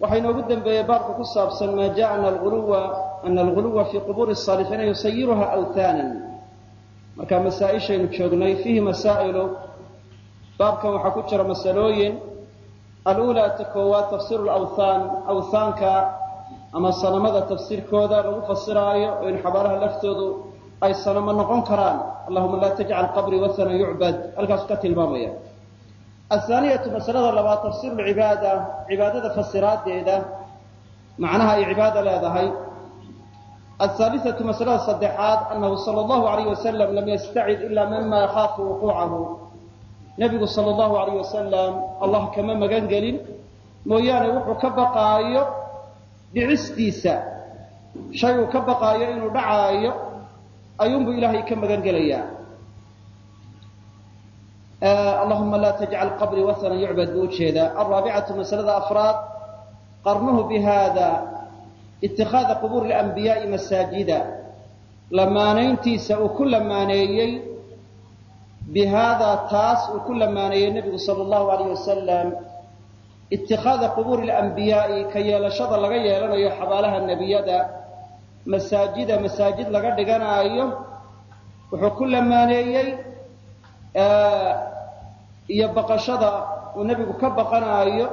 waxaa inoogu dembeeyey baabka ku saabsan maa jaa ana alguluwa fii qubuuri saalixiina yusayiruha awtaanan. Markaa masaa-ishaynu joognay fiihi masaa'ilu baabkan waxaa ku jira masalooyin. Alulaa ta koowaad tafsiru lawthaan awthaanka ama sanamada tafsiirkooda lagu fasiraayo oo in xabaaraha laftoodu ay sanamo noqon karaan. Allahuma laa tajcal qabrii wathanan yucbad halkaasu ka tilmaamaya athaaniyatu masalada labaad tafsiru lcibaada cibaadada fasiraadeeda macnaha ay cibaada leedahay athaalisatu masalada saddexaad annahu sala allahu alayh wasalam lam yastacid ila mima yakhaafu wuquucahu nebigu sala allahu alayh wasalam allah kama magan gelin mooyaane wuxuu ka baqaayo dhicistiisa shay uu ka baqaayo inuu dhacaayo ayuunbuu ilaahay ka magan gelayaa allahuma laa tajcal qabrii wahanan yucbad buu u jeedaa alraabicatu masalada afraad qarnuhu bihada itikaada qubuuri lanbiyaai masaajida lamaanayntiisa uu ku lamaaneeyey bihaadaa taas uu ku lamaaneeyey nebigu sala allahu alayh wasalam itikaada qubuuri lanbiyaai ka yeelashada laga yeelanayo xabaalaha nebiyada masaajida masaajid laga dhiganaayo wuxuu ku lamaaneeyey iyo baqashada uu nebigu ka baqanaayo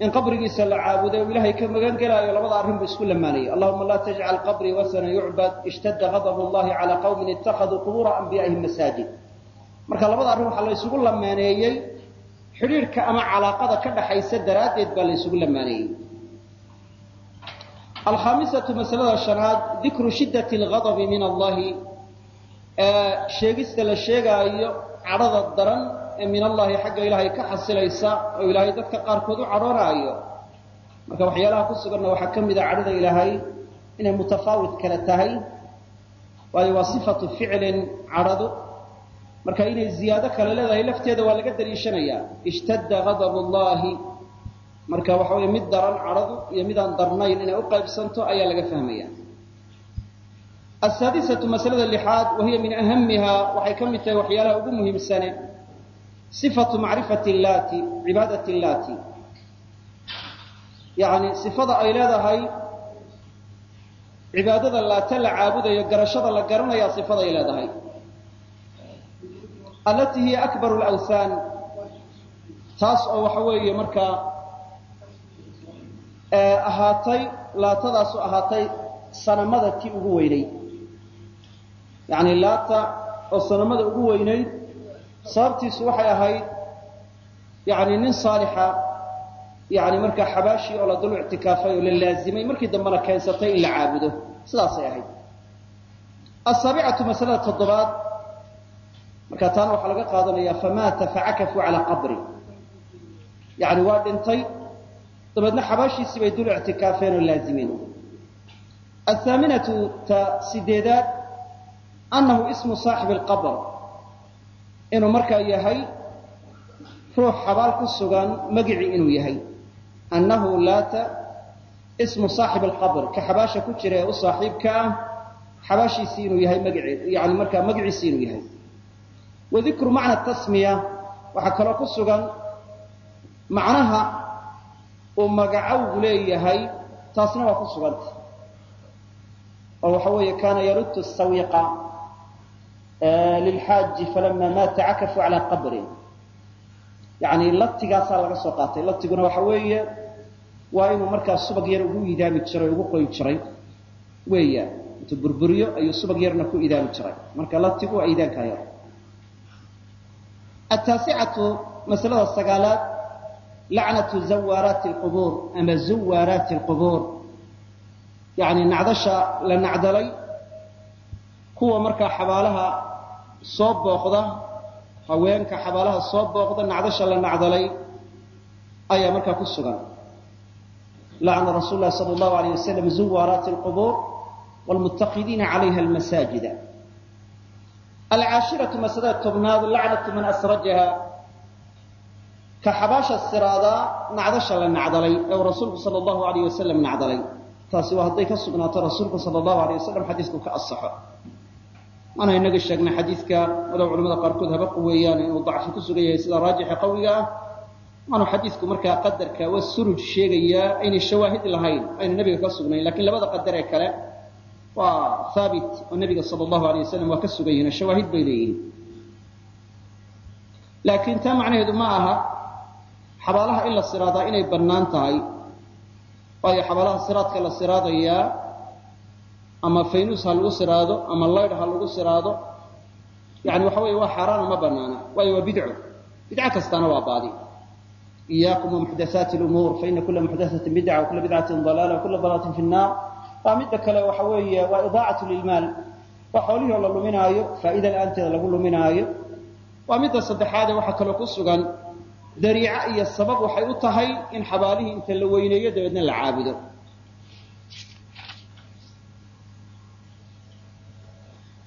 in qabrigiisa la caabuday uu ilaahay ka magan gelaayo labada arrin isku lamaanayay allahuma laa tajcal qabrii wasana yucbad ishtada gadab llahi calaa qawmin ittakhaduu qubuura anbiyaa'ihim masaajid. Marka labada arrin waxaa la lamaaneeyey xidhiirhka ama calaaqada ka dhaxaysa daraaddeed baa la lamaaneeyey alkhaamisatu masalada shanaad dikru shiddati alghadabi min allahi. Sheegista la sheegaayo cadhada daran ee min allahi xagga ilaahay ka xasilaysa oo ilaahay dadka qaarkood u cadhoonaayo. Marka waxyaalaha ku suganna waxaa ka mid a cadhada ilaahay inay mutafaawit kale tahay waayo waa sifatu ficlin cadhadu. Marka inay ziyaado kale leedahay lafteeda waa laga daliishanayaa ishtadda gadab llahi marka waxa wey mid daran cadhadu iyo midaan darnayn inay u qaybsanto ayaa laga fahmaya asaadisatu masalada lixaad wahiya min ahamiha waxay ka mid tahay waxyaalaha ugu muhiimsane sifatu macrifati illaati cibaadati illaati yacni sifada ay leedahay cibaadada laata la caabudayo garashada la garanaya sifada ay leedahay allatii hiya akbaru lawthaan taas oo waxa weeye markaa ahaatay laatadaasu ahaatay sanamada tii ugu weynay yacni laata oo sanamada ugu weynayd sababtiisu waxay ahayd yani nin saalixa yani markaa xabaashii oo la dul ictikaafay oo la laazimay markii dambena keensatay in la caabudo. Sidaasay ahayd. Asaabicatu masalada toddobaad marka taana waxaa laga qaadanaya famaata facakafuu calaa qabri. Yani waa dhintay dabeedna xabaashiisii bay dul ictikaafeen oo laazimeen. Athaaminatu ta sideedaad annahu ismu saaxibi alqabr inuu markaa yahay ruux xabaal ku sugan magicii inuu yahay annahu laata ismu saaxibi alqabr ka xabaasha ku jira ee u saaxiibka ah xabaashiisii inuu yahay magicii yani markaa magiciisii inuu yahay wa dikru macna tasmiya waxaa kaloo ku sugan macnaha uu magacowgu leeyahay taasna waa ku suganta oo waxa weeye kaana yarudtu sawiqa lilxaaji falama maata cakafuu calaa qabrin yani latigaasaa laga soo qaatay. Latiguna waxa weeye waa inuu markaa subag yar ugu idaami jiray ugu qoyi jiray. Weeyaan intuu burburiyo ayuu subag yarna ku idaami jiray. Marka latigu waa idaankaa yar. Ataasicatu masalada sagaalaad lacnatu zawaaraati lqubuur ama zuwaaraati lqubuur yani nacdasha la nacdalay kuwa markaa xabaalaha soo booqda haweenka xabaalaha soo booqda nacdasha la nacdalay ayaa markaa ku sugan. Lacna rasuul lahi sala allahu alayh wasalam zuwaaraati alqubuur wlmuttakidiina calayha almasaajida. Alcaashiratu masalada tobnaad lacnatu man asrajaha. Ka xabaasha siraadaa nacdasha la nacdalay ee uu rasuulku sala allahu alayh wasalam nacdalay. Taasi waa hadday ka sugnaato rasuulku sala allahu alayh wasalam xadiisku ka asaxo waana inaga sheegnay xadiidka walow culamada qaarkood haba quweeyaan inuu dacfi ku sugan yahay sida raajixa qawiga ah. Waanu xadiidku markaa qadarka waa suruj sheegayaa aynay shawaahid lahayn ayna nebiga ka sugnayn lakiin labada qadar ee kale waa haabit oo nebiga sala allahu alayh wasalam waa ka sugan yihiin shawaahid bay leeyihiin. Laakiin taa macnaheedu ma aha xabaalaha in la siraadaa inay bannaan tahay waayo xabaalaha siraadka la siraadayaa ama faynus ha lagu siraado ama laydh ha lagu siraado yani waxa weeye waa xaaraano ma banaana waayo waa bidco. Bidco kastaana waa baadi. Iyaakum wamuxdathaati lumuur faina kula muxdathatin bidca wakula bidcatin dalaala wakula dalaalatin fi nnaar. Waa midda kale waxa weeye waa idaacatu lilmaal. Waa xoolihii oo la luminaayo faa'iida la'aanteeda lagu luminaayo. Waa midda saddexaade waxaa kaloo ku sugan dariico iyo sabab waxay u tahay in xabaalihii inta la weyneeyo dabeedna la caabudo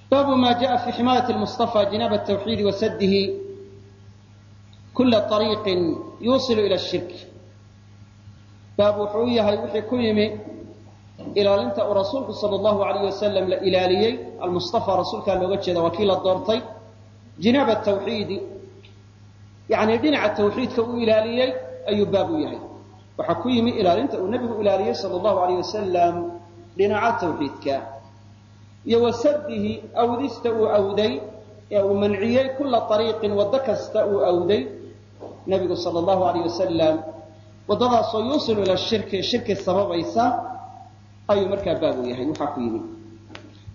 baabu ma fi ximaayat mustafa jinaaba tawxiidi wa sadihi kula ariiqin yuusilu ila shirk baab wuxuu u yahay wixii ku yimi ilaalinta uu rasuulku sal allahu alayh wasalam la ilaaliyey almustafa rasuulkaa looga jeeda waa kii la doortay jinaaba tawxiidi yani dhinaca tawxiidka uu ilaaliyey ayuu baab u yahay waxaa ku yimi ilaalinta uu nebigu ilaaliyey sal allahu alayh wasalam dhinaca tawxiidka iyo wasadihi awdista uu awday ee uu manciyey kula ariiqin waddo kasta uu awday nebigu sal allahu alayh wasalam waddadaasoo yuusilu ila shirki shirki sababaysa ayuu markaa baab u yahay waxaa ku yimi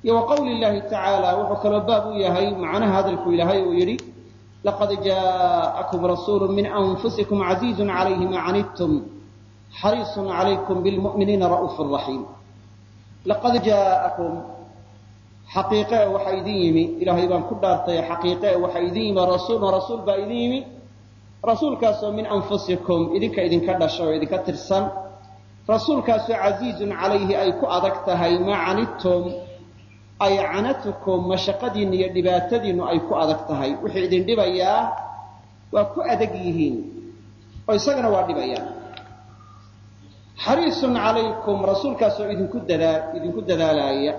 iyo wa qawli tacaala wuxuu kaloo baab u yahay macnaha hadalku ilaahay uu yidhi laqad jaءakum rasuulu min anfusikum casiizu calayhi ma canidtum xariisun calaykum bilmu'miniina ra'uuf raxiim laqad jaa'akum xaqiiqe e waxaa idin yimi. Ilaahay baan ku dhaartay xaqiiqe e waxaa idin yimi. Rasuulun rasuul baa idin yimi. Rasuulkaasoo min anfusikum idinka idinka dhasha oo idinka tirsan. Rasuulkaasoo casiizun calayhi ay ku adag tahay maa canidtum ay canatukum mashaqadiinna iyo dhibaatadiinnu ay ku adag tahay. Wixii idin dhibayaa waa ku adag yihiin. Oo isagana waa dhibayaan xariisun calaykum rasuulkaasoo idinku dadaa idinku dadaalaaya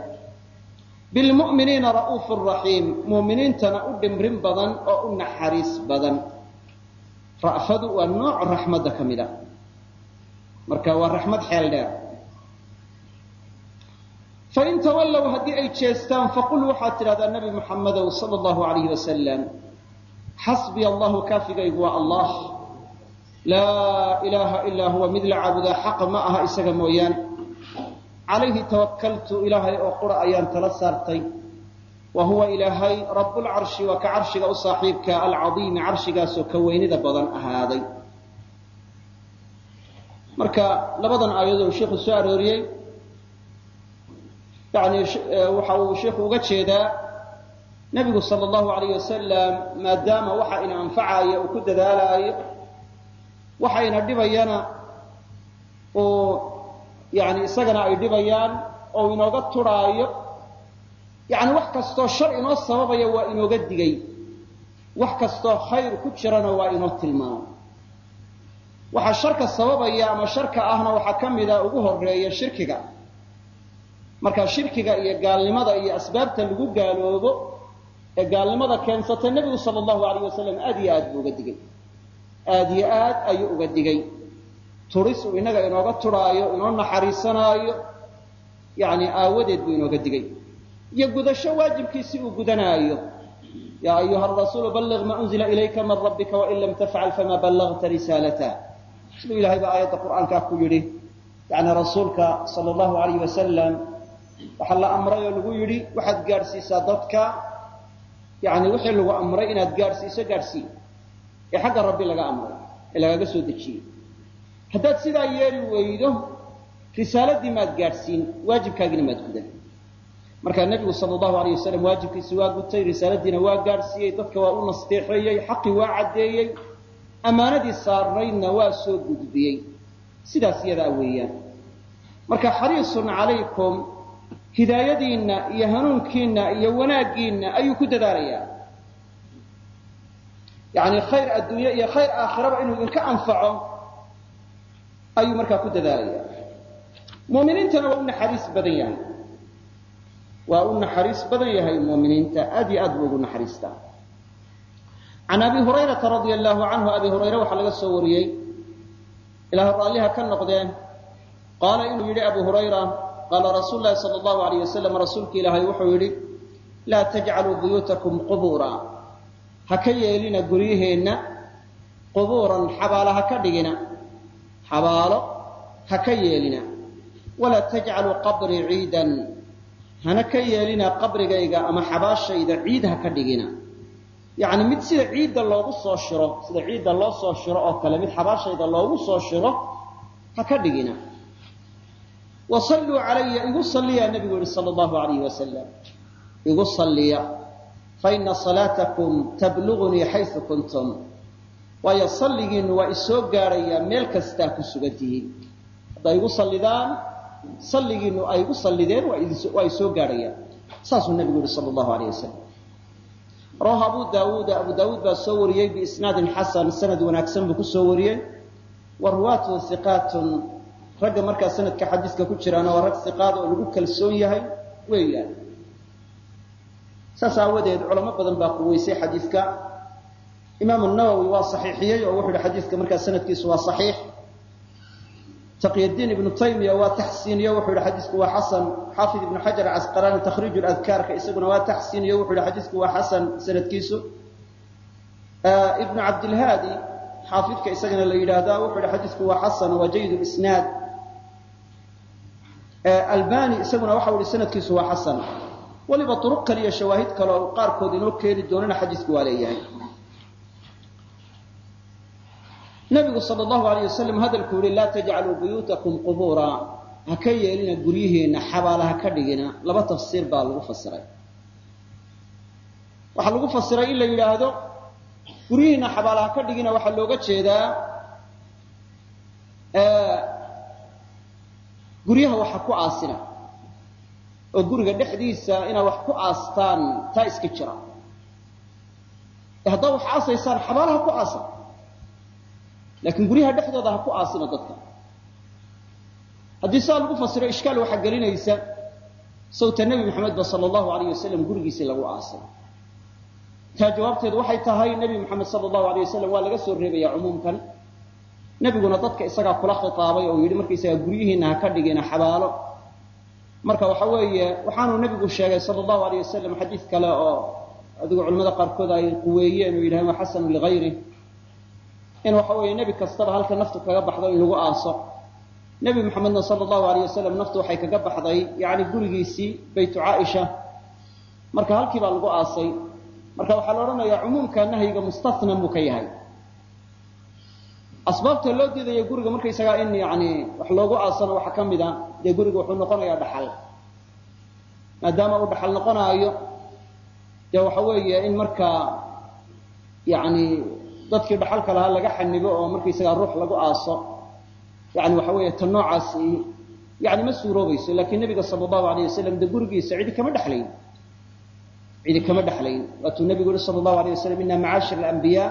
bilmu'miniina ra'uufu raxiim mu'miniintana u dhimrin badan oo u naxariis badan. ra'fadu waa nooc raxmadda ka mid marka waa raxmad xeel dheer. fain tawallow haddii ay jeestaan faqul waxaad tidhahdaa nabi muxammadow sala allahu alayhi wasalam xasbiya allahu kaafigaygu waa allah laa ilaaha ilaa huwa mid la caabudaa xaqa ma aha isaga mooyaane calayhi tawakaltu ilaahay oo qura ayaan tala saartay. Wa huwa ilaahay rabbulcarshi waa ka carshiga u saaxiibka alcadiimi carshigaasoo ka weynida badan ahaaday. Marka labadan aayadood sheikhu soo arooriyey. Yani waxa uu sheikhu uga jeedaa nebigu sala allahu alayh wasalam maadaama waxa ina anfacaya uu ku dadaalaayo waxayna dhibayana uu yani isagana ay dhibayaan oo inooga turhaayo yani wax kastoo shar inoo sababaya waa inooga digay. Wax kastoo khayr ku jirana waa inoo tilmaamay. Waxa sharka sababaya ama sharka ahna waxaa ka mida ugu horreeya shirkiga. Marka shirkiga iyo gaalnimada iyo asbaabta lagu gaaloobo ee gaalnimada keensata nebigu sala allahu alayh wasalam aad iyo aad buu uga digay. Aad iyo aad ayuu uga digay turis uu inaga inooga turhaayo inoo naxariisanaayo yani aawadeed buu inooga digay. Iyo gudasho waajibkiisi uu gudanaayo. Yaa ayuha rasuulu balliq ma unzila ilayka min rabbika wain lam tafcal fama ballagta risaalatah siduu ilahay baa aayadda qur'aankaa ku yidhi. Yani rasuulka sala allahu alayh wasalam waxaa la amray oo lagu yidhi waxaad gaadhsiisaa dadka. Yani wixii lagu amray inaad gaadhsiiso gaadhsii ee xagga rabbi laga amray ee lagaga soo dejiyey haddaad sidaa yeeli weydo risaaladii maad gaadhsiin waajibkaagina maad gudan markaa nebigu sala allahu alayh wasalam waajibkiisi waa gutay risaaladiina waa gaadhsiiyey dadka waa u nasteexeeyey xaqii waa caddeeyey ammaanadii saarnaydna waa soo gudbiyey. Sidaas iyadaa weeyaan. Marka xariisun calaykum hidaayadiinna iyo hanuunkiinna iyo wanaaggiinna ayuu ku dadaalayaa. Yani khayr adduunye iyo khayr aakhiraba inuu idinka anfaco ayuu markaa ku dadaalaya. Muuminiintana waa u naxariis badan yahay. Waa u naxariis badan yahay muuminiinta. Aad iyo aad buu ugu naxariistaa can abi hurayrata radia allahu canhu abi hurayre waxaa laga soo wariyey. Ilaah raalliha ka noqdeen. Qaala inuu yidhi abu hurayra qaala rasuulu lahi allahu alayh wasalam rasuulka ilaahay wuxuu yidhi laa tajcaluu buyuutakum qubuura. Ha ka yeelina guryaheenna qubuuran xabaalo ha ka dhigina xabaalo ha ka yeelina. Walaa tajcaluu qabrii ciidan. Hana ka yeelina qabrigayga ama xabaashayda ciid ha ka dhigina. Yacni mid sida ciidda loogu soo shiro sida ciidda loo soo shiro oo kale mid xabaashayda loogu soo shiro ha ka dhigina. Wa salluu calaya igu salliyaa nebigu yihi sala allahu alayhi wasalam igu salliya. Faina salaatakum tablugunii xaysu kuntum waayo waa isoo gaadhayaa meel kastaa ku sugan tihiin hadday igu sallidaan salligiinnu ay igu sallideen waa isoo gaadhayaan saasuu nebigu yihi sala allahu alayh wasalam rawahu abu daawuuda abu daawuud baa soo wariyey biisnaadin xasan sanad wanaagsan buu ku soo wariyey. Wa ruwaatuhu hiqaatun ragga markaa sanadka xadiiska ku jiraana waa rag hiqaada oo lagu kalsoon yahay weeyaan. Saas aawadeed culamo badan baa quweysay xadiidka imaam nawowi waa saxiixiyey oo wuxu yihi xadiidka markaa sanadkiisu waa saxiix. Taqyadiin ibnu taymiya waa taxsiiniyo wuxuu yihi xadiisku waa xasan. Xaafid ibnu xajar casqalaani takhriij adkaarka isaguna waa taxsiiniyo wuxuu yihi xadiisku waa xasan sanadkiisu. Ibnu cabdilhaadi xaafidka isagana la yidhaahdaa wuxuu yihi xadiisku waa xasan waa jayd isnaad. Albani isaguna waxau yihi sanadkiisu waa xasan. Waliba duruq kale iyo shawaahid kale oo qaarkood inoo keeni doonana xadiisku waa leeyahay nabigu sal allahu alayh wasalam hadalku yihi laa tajcaluu buyuutakum qubuura ha ka yeelina guryaheenna xabaala ha ka dhigina laba tafsiir baa lagu fasiray. Waxaa lagu fasiray in la yidhaahdo guryihiinna xabaala ha ka dhigina waxaa looga jeedaa guryaha waxa ku aasina oo guriga dhexdiisa inaad wax ku aastaan taa iska jira. Haddaa wax aasaysaan xabaalaha ku aasa laakiin guryaha dhexdooda ha ku aasina dadka. Haddii saa lagu fasiro ishkaal waxaa gelinaysa sawta nebi maxamedba sala allahu alayh wasalam gurigiisii lagu aasay taa jawaabteedu waxay tahay nebi maxamed sala allahu alayh wasalam waa laga soo reebaya cumuumkan. Nebiguna dadka isagaa kula khitaabay oo yidhi markaysagaa guryihiinna ha ka dhigina xabaalo. Marka waxa weeye waxaanuu nebigu sheegay sala allahu alayh wasalam xadiid kale oo adigu culamada qaarkood ay quweeyeen oo yidhahdeen waa xasanu in waxa weeye nebi kastaba halka naftu kaga baxdo in lagu aaso. Nebi maxamedna sala allahu alayh wasalam naftu waxay kaga baxday yacni gurigiisii baytu caaisha. Marka halkii baa lagu aasay. Marka waxaa la odhanayaa cumuumka nahyiga mustathnan buu ka yahay. Asbaabta loo diidaya guriga markaysagaa in yani wax loogu aasano waxaa ka mid a dee guriga wuxuu noqonayaa dhaxal. Maadaama uu dhaxal noqonaayo dee waxa weeye in markaa yani dadkii dhaxalka lahaa laga xanibo oo markaysagaa ruux lagu aaso. Yani waxa weeye ta noocaasi yani ma suuroobayso laakiin nebiga sala allahu alayh wasalam dee gurigiisa cidi kama dhexlayn cidi kama dhexlayn waatuu nebigu yihi sala allahu alayh wasalam ina macaashir alambiyaa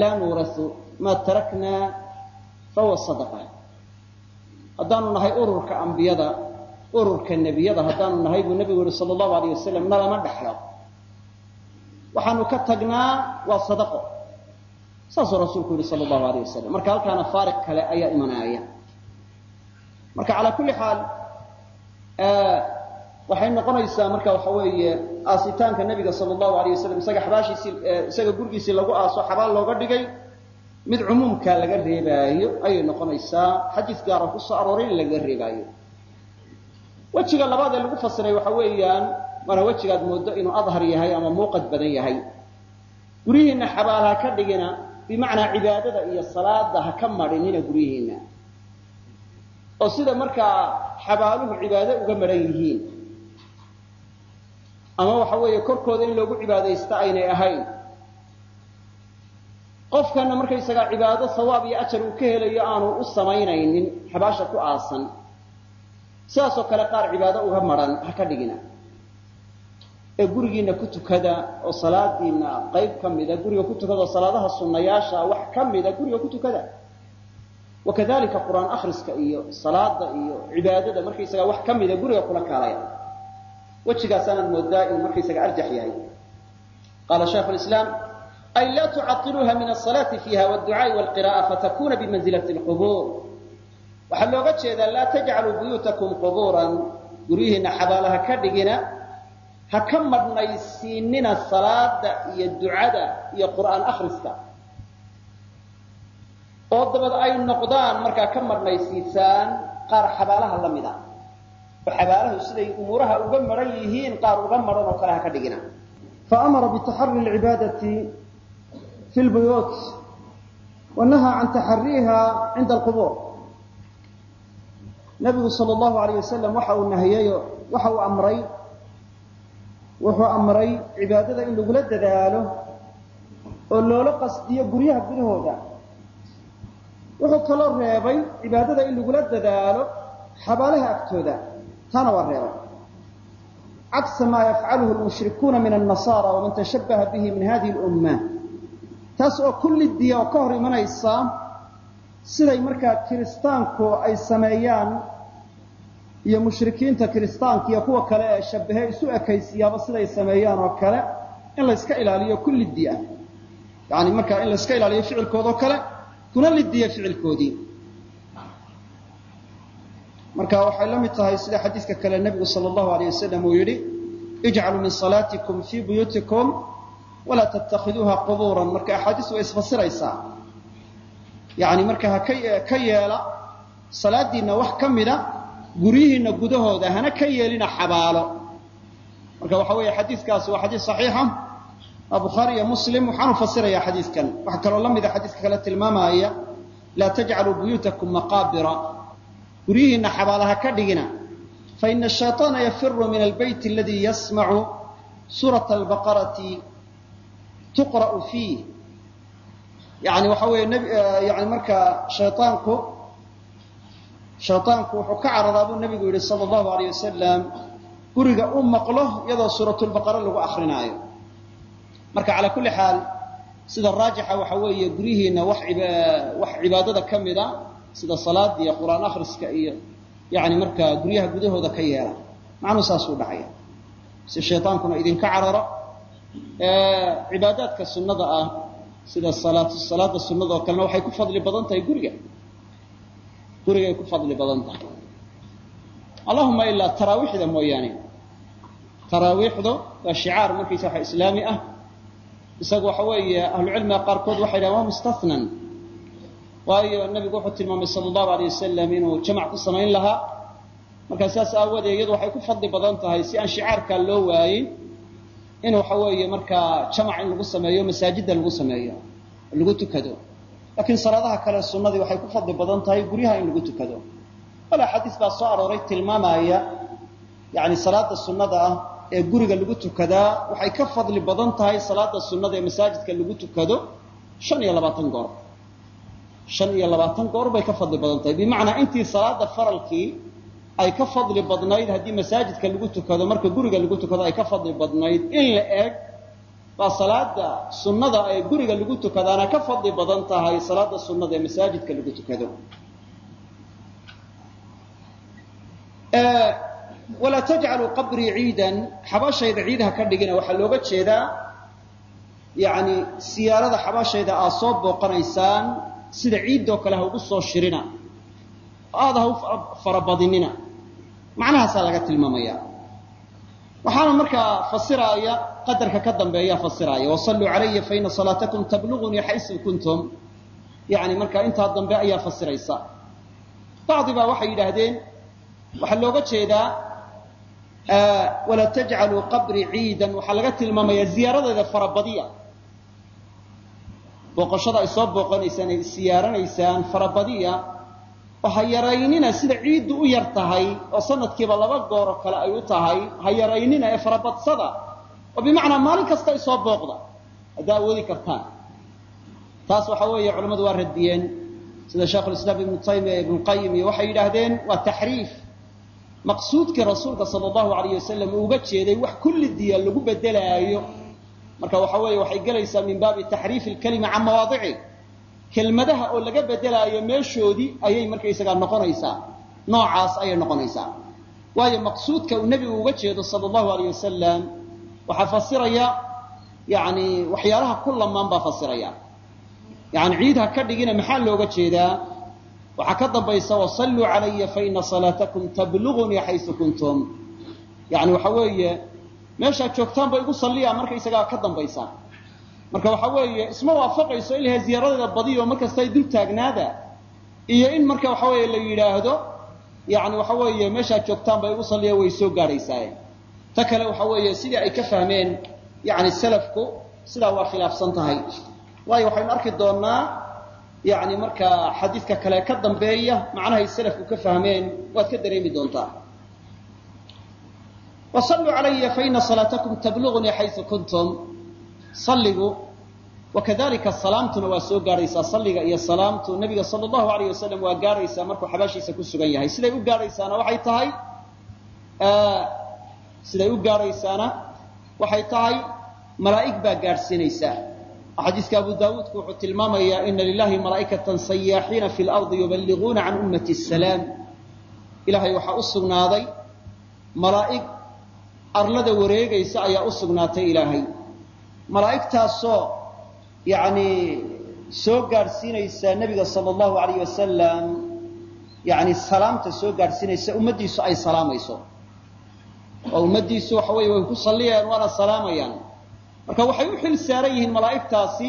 laa nuurau maa taraknaa fahuwa sadaqa. Haddaanu nahay ururka ambiyada ururka nebiyada haddaanu nahay buu nebigu yihi sala allahu alayh wasalam nalama dhexlo waxaanu ka tagnaa waa sadaqo. Saasuu rasuulku yihi sala allahu alayh wasalam marka halkaana faariq kale ayaa imanaya marka calaa kulli xaal waxay noqonaysaa marka waxa weeye aasitaanka nebiga sala allahu alayh wasalam isaga xabaashiisii isaga gurigiisii lagu aaso xabaal looga dhigay mid cumuumka laga reebaayo ayay noqonaysaa xadiis gaara ku soo arooray in laga reebaayo. Wejiga labaad ee lagu fasiray waxa weeyaan waana wejigaad moodo inuu adhar yahay ama muuqad badan yahay. Guryihiinna xabaal ha ka dhigina bimacnaa cibaadada iyo salaada ha ka madhinina guryihiinna. Oo sida markaa xabaaluhu cibaado uga madhan yihiin. Ama waxa weeye korkooda in loogu cibaadaysta aynay ahayn. Qofkana markaysagaa cibaado sawaab iyo ajar uu ka helayo aanu u samaynaynin xabaasha ku aasan. Sidaasoo kale qaar cibaado uga maran ha ka dhigina ee gurigiina ku tukada oo salaadiina qayb ka mida guriga ku tukada oo salaadaha sunnayaasha ah wax ka mida guriga ku tukada. Wakadalika qur'aan akhriska iyo salaada iyo cibaadada markaysaga wax ka mida guriga kula kaalaya. Wejigaasaanaad moodaa inuu markaysaga arjax yahay. Qaala shaikhu islaam ay laa tucailuha min asalaati fiiha wducaai wlqira'a fatakuna bimanzilati lqubuur waxaa looga jeedaa laa tajcaluu buyuutakum qubuuran. Guryihiina xabaalaha ka dhigina ha ka madhnaysiinina salaada iyo ducada iyo qur'aan akhriska. Oo dabad ay noqdaan markaa ka madhnaysiisaan qaar xabaalaha la mid a oo xabaalahu siday umuuraha uga maran yihiin qaar uga maran oo kale ha ka dhigina. Faamara bitaxari lcibaadati fi lbuyuut wanahaa can taxariiha cinda alqubuur. Nabigu sal allahu alayh wasalam waxa uu nahiyeyo waxa uu amray wuxuu amray cibaadada in lagula dadaalo oo loola qasdiyo guryaha gudahooda wuxuu kaloo reebay cibaadada in lagula dadaalo xabaalaha agtooda. Taana waa reebay. Caksa maa yafcaluhu lmushrikuuna min annasaara waman tashabbaha bihi min hadihi lumma taas oo kullidiya oo ka hor imanaysa siday markaa kiristaanku ay sameeyaan iyo mushrikiinta kiristaanka iyo kuwa kale ee shabahe isu ekaysiyaaba siday sameeyaan oo kale in la yska ilaaliyo ku liddi ah. Yani markaa in la yska ilaaliyo ficilkoodao kale kuna lidiya ficilkoodii. Marka waxay la mid tahay sida xadiidka kale nebigu sal allahu alayh wasalam uu yidhi ijcaluu min salaatikum fii buyuutikum walaa tattakhiduuha qubuuran. Marka axaadiis way isfasiraysaa. Yani marka ha ka yeela salaadiinna wax ka mida guryihiinna gudahooda hana ka yeelina xabaalo. Marka waxa weeye xadiidkaasi waa xadiis saxiixa waa bukhaari iyo muslim waxaanu fasirayaa xadiidkan waxaa kaloo la mida xadiidka kale tilmaamaya laa tajcaluu buyuutakum maqaabira. Guryihiinna xabaalaha ka dhigina faina ashayطaana yafiru min albayt aladii yasmacu suurata albaqarati tuqra'u fiih. Yani waxa weeye yani markaa shayطaanku shayطaanku wuxuu ka cararaa buu nebigu yidhi sala allahu alayh wasalam guriga u maqlo iyadoo suuratulbaqara lagu akrinaayo marka calaa kulli xaal sida raajixa waxa weeye guryihiina wax cibaadada ka mida sida salaada iyo qur'aan akhriska iyo yani markaa guryaha gudahooda ka yeela. Macnuu saasuu dhacaya. Si shayطaankuna idinka cararo cibaadaadka sunnada ah sida salaat salaada sunnada oo kalena waxay ku fadli badan tahay guriga gurigay ku fadli badan tahay. Allahuma ilaa taraawiixda mooyaane. Taraawiixdu waa shicaar markiisa waxa islaami ah. Isagu waxa weeye ahlucilmiga qaarkood waxay dhahan waa mustathnan waayo nabigu wuxuu tilmaamay sala allahu alay wasalam inuu jamac ku samayn lahaa. Markaa saas aawadeed iyadu waxay ku fadli badan tahay si aan shicaarkaa loo waayin in waxa weeye markaa jamac in lagu sameeyo masaajidda lagu sameeyo lagu tukado laakiin salaadaha kale sunnadii waxay ku fadli badan tahay guryaha in lagu tukado. Wal axaadiis baa soo arooray tilmaamaya yani salaada sunnada ah ee guriga lagu tukadaa waxay ka fadli badan tahay salaada sunnada ee masaajidka lagu tukado shan iyo labaatan goor. Shan iyo labaatan goor bay ka fadli badan tahay. Bimacnaa intii salaada faralkii ay ka fadli badnayd haddii masaajidka lagu tukado marka guriga lagu tukado ay ka fadli badnayd in la eg baa salaada sunnada ee guriga lagu tukadaana ka fadli badan tahay salaada sunnada ee masaajidka lagu tukado. Walaa tajcaluu qabrii ciidan xabaashayda ciidaha ka dhigina waxaa looga jeedaa yani siyaarada xabaashayda aad soo booqanaysaan sida ciiddoo kale ha ugu soo shirina aada ha u farabadinina macnahaasaa laga tilmaamaya waxaana markaa fasiraaya qadarka ka dambeeya fasiraaya wasalluu calaya faina salaatakum tablugunii xaysu kuntum. Yani markaa intaa dambe ayaa fasiraysa. Bacdi baa waxay yidhaahdeen waxaa looga jeedaa walaa tajcaluu qabrii ciidan. Waxaa laga tilmaamaya ziyaaradeeda farabadiya booqashada ay soo booqanaysaan ay siyaaranaysaan farabadiya oo ha yaraynina sida ciiddu u yar tahay oo sanadkiiba laba gooroo kale ay u tahay ha yaraynina ee farabadsada. Oo bimacnaa maalin kasta isoo booqda haddaa awoodi kartaan. Taas waxa weeye culamadu waa radiyeen. Sida sheekhulislaam ibnu taymiya ibnuqayim iyo waxay yidhaahdeen waa taxriif. Maqsuudkii rasuulka sala allahu alayh wasalam uu uga jeeday wax kulli diya lagu bedelaayo. Marka waxa weeye waxay gelaysaa min baabi taxriifi lkalimi can mawaadici kelmadaha oo laga bedelaayo meeshoodii ayay markaysagaa noqonaysaa. Noocaas ayay noqonaysaa. Waayo maqsuudka uu nebigu uga jeedo sala allahu alayh wasalam waxaa fasiraya yani waxyaalaha ku lamaan baa fasiraya. Yani ciid ha ka dhigina maxaa looga jeedaa? Waxaa ka dambaysa wasalluu calaya faina salaatakum tablugunii xaysu kuntum. Yani waxa weeye meeshaad joogtaanba igu salliyaan markaysagaa ka dambaysa marka waxa weeye isma waafaqayso in laha ziyaaradeeda badiyo markasta ay dul taagnaada iyo in marka waxa weeye la yidhaahdo yani waxa weeye meeshaad joogtaanba igu salliya way soo gaadhaysaa ta kale waxa weeye sidii ay ka fahmeen yani salafku sidaa waa khilaafsan tahay. Waayo waxaynu arki doonaa yani markaa xadiidka kale ka dambeeya macnahay salafku ka fahmeen waad ka dareemi doontaa. Wasalluu calaya faina salaatakum tablugunii xayu kuntum salligu wakadalika salaamtuna waa soo gaadhaysaa salliga iyo salaamtu. Nebiga sala allahu alayh wasalam waa gaadhaysaa markuu xabaashiisa ku sugan yahay. Siday u gaadhaysaana waxay tahay siday u gaadhaysaana waxay tahay malaa'ig baa gaadhsiinaysa xadiiska abu daawuudku wuxuu tilmaamayaa ina lilahi malaa'ikatan sayaaxiina fi lardi yubaliguuna can ummati asalaam ilaahay waxaa u sugnaaday malaa'ig arlada wareegaysa ayaa u sugnaatay ilaahay malaa'igtaasoo yani soo gaadhsiinaysa nebiga sala allahu alayh wasalam yani salaamta soo gaadhsiinaysa ummaddiisu ay salaamayso. Oo ummaddiisu waxa weye way ku salliyayaan waana salaamayaan. Marka waxay u xil saaran yihiin malaa'igtaasi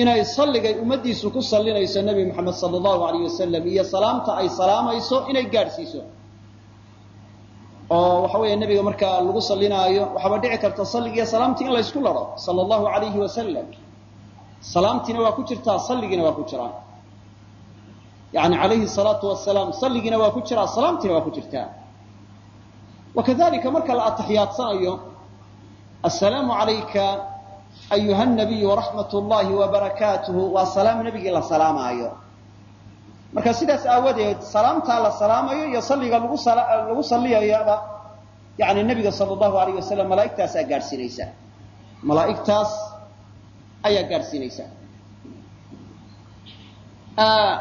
inay salligay ummaddiisu ku sallinayso nebi moxamed sala allahu alayh wasalam iyo salaamta ay salaamayso inay gaadhsiiso oo waxa weeye nebiga markaa lagu sallinaayo waxaaba dhici karta salligiiyo salaamtii in laysku laro sala allahu alayhi wasalam salaamtiina waa ku jirtaa salligiina waa ku jiraa yani calayhi salaatu wasalaam salligiina waa ku jiraa salaamtiina waa ku jirtaa. Wakadalika marka la atixiyaadsanayo assalaamu calayka ayuha nabiy waraxmat llahi wabarakaatuhu waa salaam nebigii la salaamaayo marka sidaas aawadeed salaamtaa la salaamayo iyo salliga lagu salliyayaba yani nebiga sala allahu alayh wasalam malaa'igtaasaa gaadhsiinaysa malaa'igtaas ayaa gaadhsiinaysa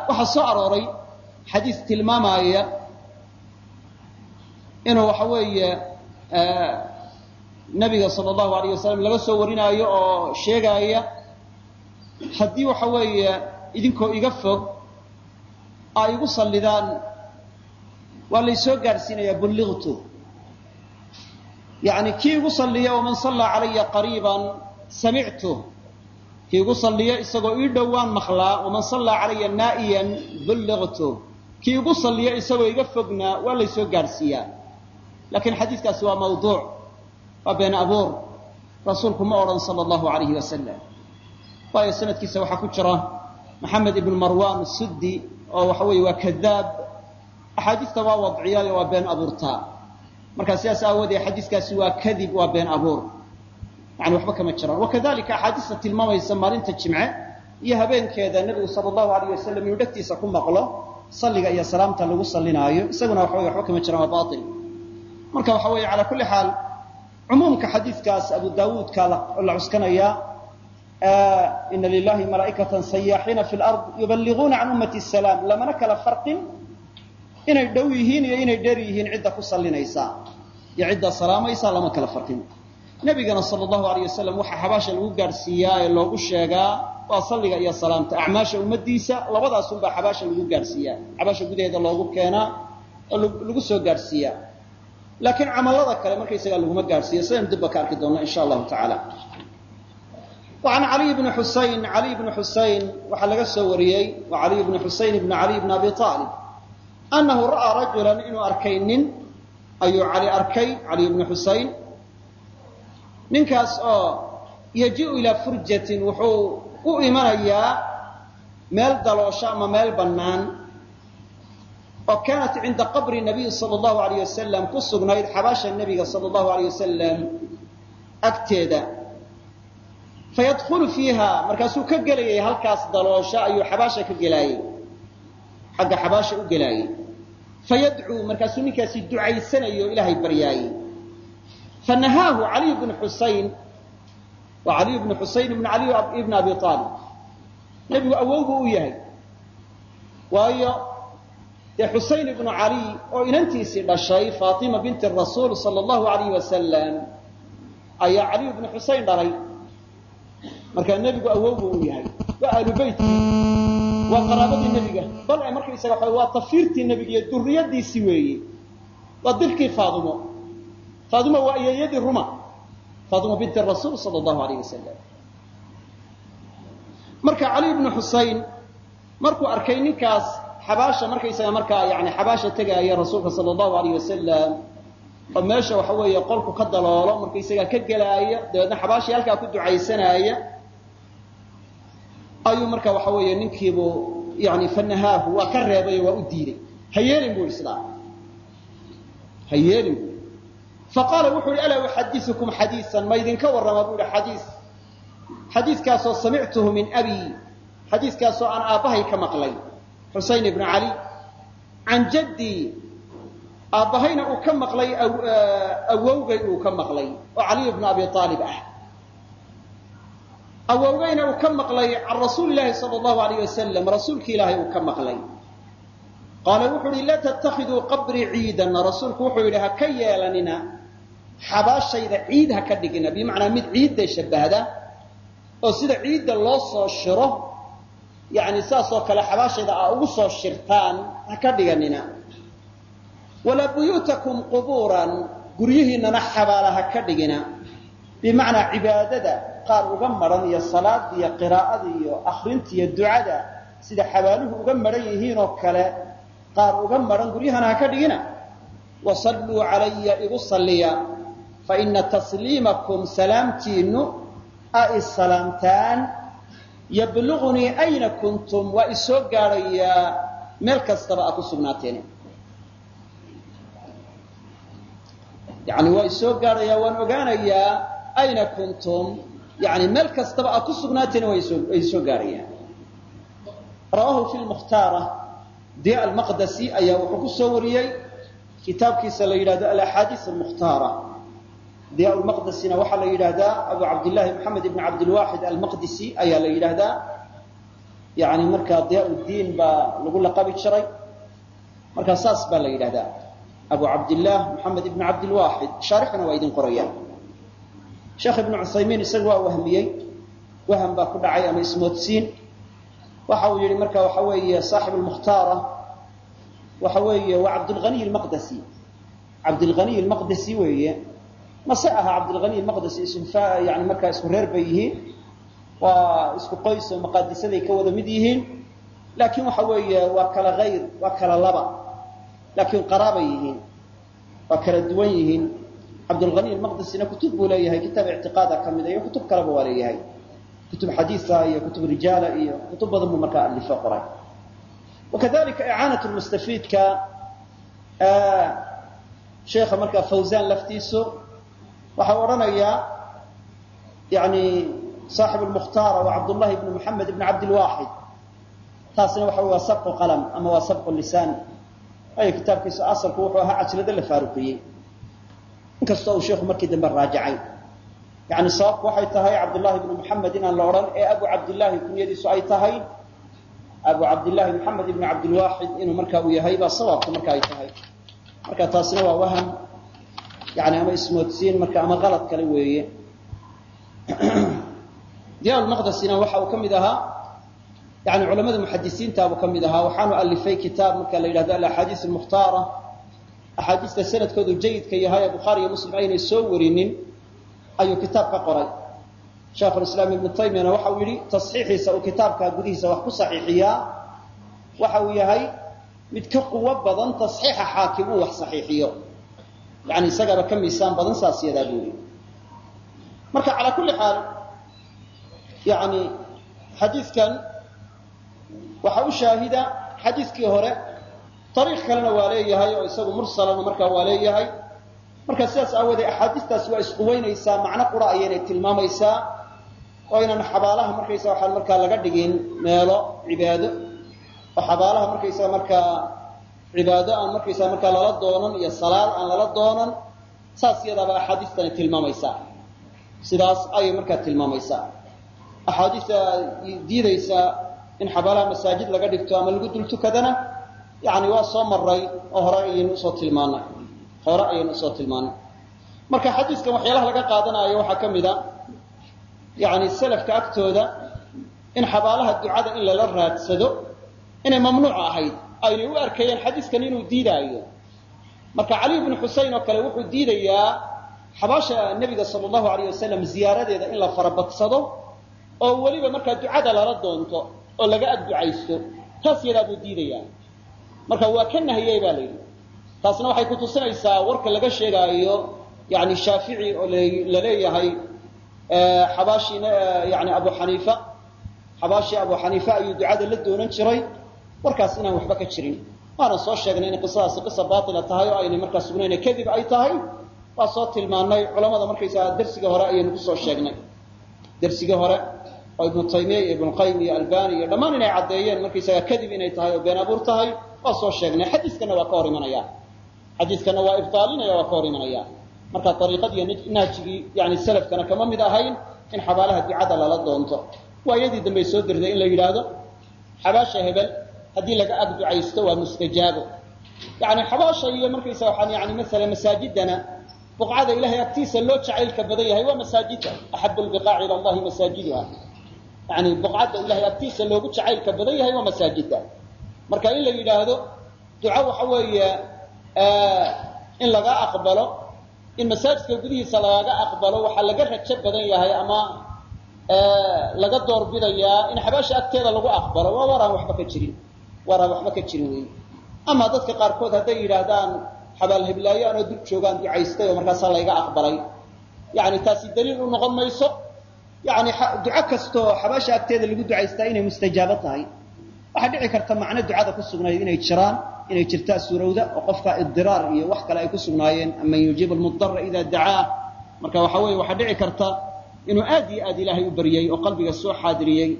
waxaa soo arooray xadiis tilmaamaya inuu waxa weeye nabiga sala allahu alayh wasalam laga soo warinaayo oo sheegaaya haddii waxa weeye idinkoo iga fog ay igu sallidaan. Waa laysoo gaadhsiinayaa bulliqtu yani kii igu salliya waman sallaa calaya qariiban samictu. Kii igu salliya isagoo ii dhowaan maqlaa waman sallaa calaya naa'iyan bulliqtu kii igu salliya isagoo iga fogna waa laysoo gaadhsiiyaa lakiin xadiidkaasi waa mawduuc waa been abuur. Rasuulku ma odhan sala allahu alayhi wasalam waayo sanadkiisa waxaa ku jira maxamed ibnu marwan suddi oo waxa weeye waa kadaab. Axaadiista waa wadciyaayo waa been abuurtaa marka sidaas aawoodee xadiiskaasi waa kadib waa been abuur. Yani waxba kama jiraan wakadalika axaadiista tilmaamaysa maalinta jimce iyo habeenkeeda nebigu sala allahu alayh wasalam inuu dhegtiisa ku maqlo salliga iyo salaamta lagu sallinaayo isaguna waxa weye waxba kama jiraan waa bail marka waxa weeye calaa kulli xaal cumuumka xadiidkaas abu daawuudka la cuskanaya ina lilahi malaa'ikatan sayaaxiina fi lard yubaliguuna can ummati salaam lamana kala farqin inay dhow yihiin iyo inay dheer yihiin cidda ku sallinaysa iyo cidda salaamaysa lama kala farqin nebigana sala allahu alayh wasalam waxaa xabaasha lagu gaadhsiiyaa ee loogu sheegaa waa salliga iyo salaamta acmaasha ummaddiisa labadaasunbaa xabaasha lagu gaadhsiiyaa xabaasha gudaheeda loogu keenaa lagu soo gaadhsiiyaa laakiin camalada kale markaysagaa laguma gaadhsiiyo sidaynu dibba ka arki doonna insha allahu tacaala an ali bni xusayn ali bni xusayn waxaa laga soo wariyey waa caliy bni xusayn bni caliy bni abi aalib annahu ra'aa rajulan inuu arkay nin ayuu cali arkay cali bni xusayn ninkaas oo yaji'u ilaa furjatin wuxuu u imanayaa meel daloosho ama meel bannaan. Oo kaanat cinda qabri nabiyi sal allahu alayh wasalam ku sugnayd xabaasha nebiga sal allahu alayh wasalam agteeda fayadkhulu fiiha markaasuu ka gelayay halkaas daloosha ayuu xabaasha ka gelaayey xagga xabaasha u gelaayey fayadcuu markaasuu ninkaasi ducaysanayo ilaahay baryaayey fanahaahu caliy bnu xusayn waa caliy bnu xusayn ibn caliy ibn abi aalib nebigu awowgu u yahay waayo dee xusayn ibnu cali oo inantiisii dhashay faatima binti rasuul sala allahu alayh wasalam ayaa caliy bnu xusayn dhalay markaa nebigu awowgu u yahay waa ahlu beytkii waa qaraabadii nebiga. Bal e markaysaga waa tafiirtii nebiga iyo duriyadiisii weeye waa dirkii faadumo faadumo waa iyayadii ruma. Faadumo binti rasuul sala allahu alayh wasalam marka cali bnu xusayn markuu arkay ninkaas xabaasha markaysaga markaa yani xabaasha tegaaya rasuulka sala allahu alayh wasalam oo meesha waxa weeye qolku ka daloolo markaysaga ka gelaaya dabeedna xabaashii halkaa ku ducaysanaaya ayuu marka waxa weeye ninkiibu yani fanahaahu waa ka reebay waa u diiday. Ha yeelin bu islaam ha yeelin bu faqaala wuxu uhi alaa uxadiukum xadiisan? Ma idinka warrama? Bu ihi xadiis. Xadiiskaasoo samictuhu min abi. Xadiiskaasoo aan aabbahay ka maqlay. Xusayn ibnu cali can jaddii aabbahayna uu ka maqlay awowgay uu ka maqlay oo caliy bnu abi aalib ah. Awowgayna uu ka maqlay can rasuuli laahi sala allahu alayh wasalam rasuulki ilaahay uu ka maqlay. Qaala wuxuu uhi laa tattakhiduu qabrii ciidan. Rasuulku wuxuu yidhi ha ka yeelanina xabaashayda ciid ha ka dhigina. Bimacnaa mid ciidda shabbahda oo sida ciidda loo soo shiro yani saasoo kale xabaashayda aa ugu soo shirtaan ha ka dhiganina walaa buyuutakum qubuuran guryihiinana xabaala ha ka dhigina. Bimacnaa cibaadada qaar uga maran iyo salaada iyo qiraa'ada iyo akrinta iyo ducada sida xabaaluhu uga maran yihiinoo kale qaar uga maran guryahana ha ka dhigina. Wasalluu calaya igu salliya. Faina tasliimakum salaamtiinnu a issalaamtaan yablugunii ayna kuntum waa isoo gaadhayaa. Meel kastaba aad ku sugnaateen yani waa isoo gaadhayaa waan ogaanayaa ayna kuntum yani meel kastaba aad ku sugnaateen waa isoo gaadhayaan. Rawaahu fi lmukhtaara diya almaqdasi ayaa wuxuu ku soo wariyey kitaabkiisa la yidhahdo alaxaadiis almukhtaara diya lmaqdisina waxaa la yidhaahdaa abu cabdillahi maxamed ibn cabdilwaxid almaqdisi ayaa la yidhaahdaa. Yani markaa diya diin baa lagu laqabi jiray markaa saas baa la yidhahdaa abu cabdillaah maxamed ibn cabdilwaxid shaarixuna waa idin qorayaan sheekh ibnu cuthaymiin isaga waa wahmiyey waham baa ku dhacay ama ismoodsiin. Waxa uu yihi marka waxa weeye saaxib lmukhtaara waxa weeye waa cabdulghaniy almaqdasi cabdilghaniy almaqdasi weeye. Mase aha cabdilghaniy almaqdasi yani markaa isku reer bay yihiin. Waa isku qoys oo maqaadisaday ka wada mid yihiin. Laakiin waxa weeye waa kala hayr waa kala laba laakiin qaraabay yihiin waa kala duwan yihiin. Cabdulghaniy almaqdisina kutub buu leeyahay kitaab ictiqaada ka mida iyo kutub kaleba waa leeyahay. Kutub xadiisa iyo kutub rijaala iyo kutub badan buu markaa alifo qoray. Wakadalika icaanat lmustafiidka sheekha markaa fawzan laftiisu waxau odhanayaa yani saaxib lmukhtaara waa cabdullahi ibnu maxamed ibn cabdilwaxid taasina waxa waa sabqu qalam ama waa sabqu lisaan waayo kitaabkiisu asalku wuxuu ahaa cajlado la faaruqiyey. Inkastoo uu sheikhu markii dambe raajacay. Yani sababku waxay tahay cabdullahi ibnu maxamed inaan la odhan ee abu cabdillahi kunyadiisu ay tahay. Abu cabdillahi maxamed ibnu cabdilwaxid inuu marka uu yahay baa sababku marka ay tahay. Marka taasina waa waham yani ama ismoodsiin marka ama qalad kale weeye. Diyaalmaqdasina waxa uu ka mid ahaa yani culamada muxadisiintaabuu ka mid ahaa waxaanu alifay kitaab marka la yidhahdo alaxaadiis almukhtaara axaadiista sanadkoodu jayidka yahay ee bukhaari iyo muslim aynay soo warinin ayuu kitaab ka qoray sheekhulislaam ibnu taymiyana waxa uu yidhi tasxiixiisa uu kitaabka gudihiisa wax ku saxiixiyaa waxa uu yahay mid ka quwo badan tasxiixa xaakim uu wax saxiixiyo yani isagaaba ka miisaan badan saas yadaa buu yidhi marka calaa kulli xaal yani xadiidkan waxa u shaahida xadiidkii hore ariiq kalena waa leeyahay oo isagu mursalana markaa waa leeyahay. Marka sidaas aawoodee axaadiistaasi waa isquweynaysaa macno qura ayaynay tilmaamaysaa. Oo inaan xabaalaha markaysaga waxaan markaa laga dhigin meelo cibaado. Oo xabaalaha markaysaga markaa cibaado aan markaysaga markaa lala doonan iyo salaad aan lala doonan saas iyadaaba axaadiistani tilmaamaysaa. Sidaas ayay markaa tilmaamaysaa. Axaadiista diidaysa in xabaalaha masaajid laga dhigto ama lagu dul tukadana yani waa soo maray oo hore ayaynu u soo tilmaanay. Hore ayaynu u soo tilmaanay. Marka xadiiskan waxyaalaha laga qaadanaayo waxaa ka mid a yani selafka agtooda in xabaalaha ducada in lala raadsado inay mamnuuc ahayd. Aynay u arkayeen xadiiskan inuu diidaayo. Marka cali bnu xusein oo kale wuxuu diidayaa xabaasha nebiga sala allahu alayh wasalam ziyaaradeeda in la farabadsado oo weliba markaa ducada lala doonto oo laga adducaysto taas yadaa buu diidayaa marka waa ka nahiyey ba la yidhi. Taasna waxay kutusinaysaa warka laga sheegaayo yani shaafici oo la leeyahay xabaashii yani abu xaniifa. Xabaashii abu xaniifa ayuu ducada la doonan jiray. Warkaas inaan waxba ka jirin. Waanan soo sheegnay inay qisadaasi qisa baatila tahay oo aynay markaa sugnayna kadib ay tahay waa soo tilmaanay culamada markaysaga dersiga hore ayaynu ku soo sheegnay. Dersigii hore oo ibnu taymiya iyo ibnuqayim iyo albani iyo dhammaan inay caddeeyeen markaysaga kadib inay tahay oo been abuur tahay waa soo sheegnay. Xadiiskana waa ka hor imanaya. Xadiiskana waa ibtaalinaya waa ka hor imanaya. Marka ariiqadiiyo nahjigii yani salafkana kama mid ahayn in xabaalaha ducada lala doonto. Waa iyadii dambey soo derday in la yidhaahdo xabaasha hebel haddii laga ag ducaysto waa mustajaabo. Yani xabaasha iyo markaysa waxaan yani maala masaajidana buqcada ilahay agtiisa loo jacaylka badan yahay waa masaajida axabu lbiqaaci ila allahi masaajiduha yani buqcadda ilahay agtiisa loogu jacaylka badan yahay waa masaajida marka in la yidhaahdo duco waxa weeye in laga aqbalo in masaajidka gudihiisa lagaga aqbalo waxaa laga rajo badan yahay ama laga doorbidayaa in xabaasha agteeda lagu aqbalo. Waa waraan waxba ka jirin. Waraan waxba ka jirin wey ama dadka qaarkood hadday yidhaahdaan xabaal heblaayo anoo dul joogaan ducaystay oo markaasaa layga aqbalay. Yani taasi daliil u noqon mayso yani duco kastoo xabaasha agteeda lagu ducaystaa inay mustajaabo tahay. Waxaa dhici karta macno ducada ku sugnayd inay jiraan inay jirtaa suurowda oo qofka idiraar iyo wax kale ay ku sugnaayeen. Aman yujiibu lmudara ida dacaa. Marka waxa weye waxaa dhici karta inuu aad iyo aad ilaahay u baryey oo qalbiga soo xaadiriyey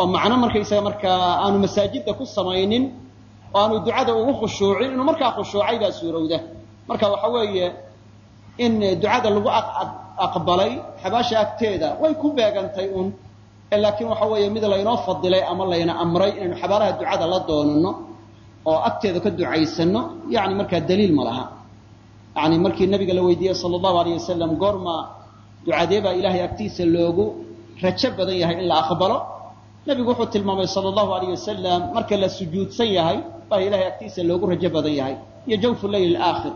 oo macno markaysaga markaa aanu masaajidda ku samaynin oo aanu ducada ugu khushuucin inuu markaa khushuucay baa suurowda. Marka waxa weeye in ducada lagu aqbalay xabaasha agteeda way ku beegantay un laakiin waxa weeye mid laynoo fadilay ama layna amray inaynu xabaalaha ducada la doonano oo agteeda ka ducaysano yani markaa daliil ma laha. Yani markii nabiga la weydiiyey sala allahu alayh wasalam goorma ducadee baa ilahay agtiisa loogu rajo badan yahay in la aqbalo. Nabigu wuxuu tilmaamay sala allahu alayh wasalam marka la sujuudsan yahay baa ilahay agtiisa loogu rajo badan yahay. Iyo jawfu leyl aakhir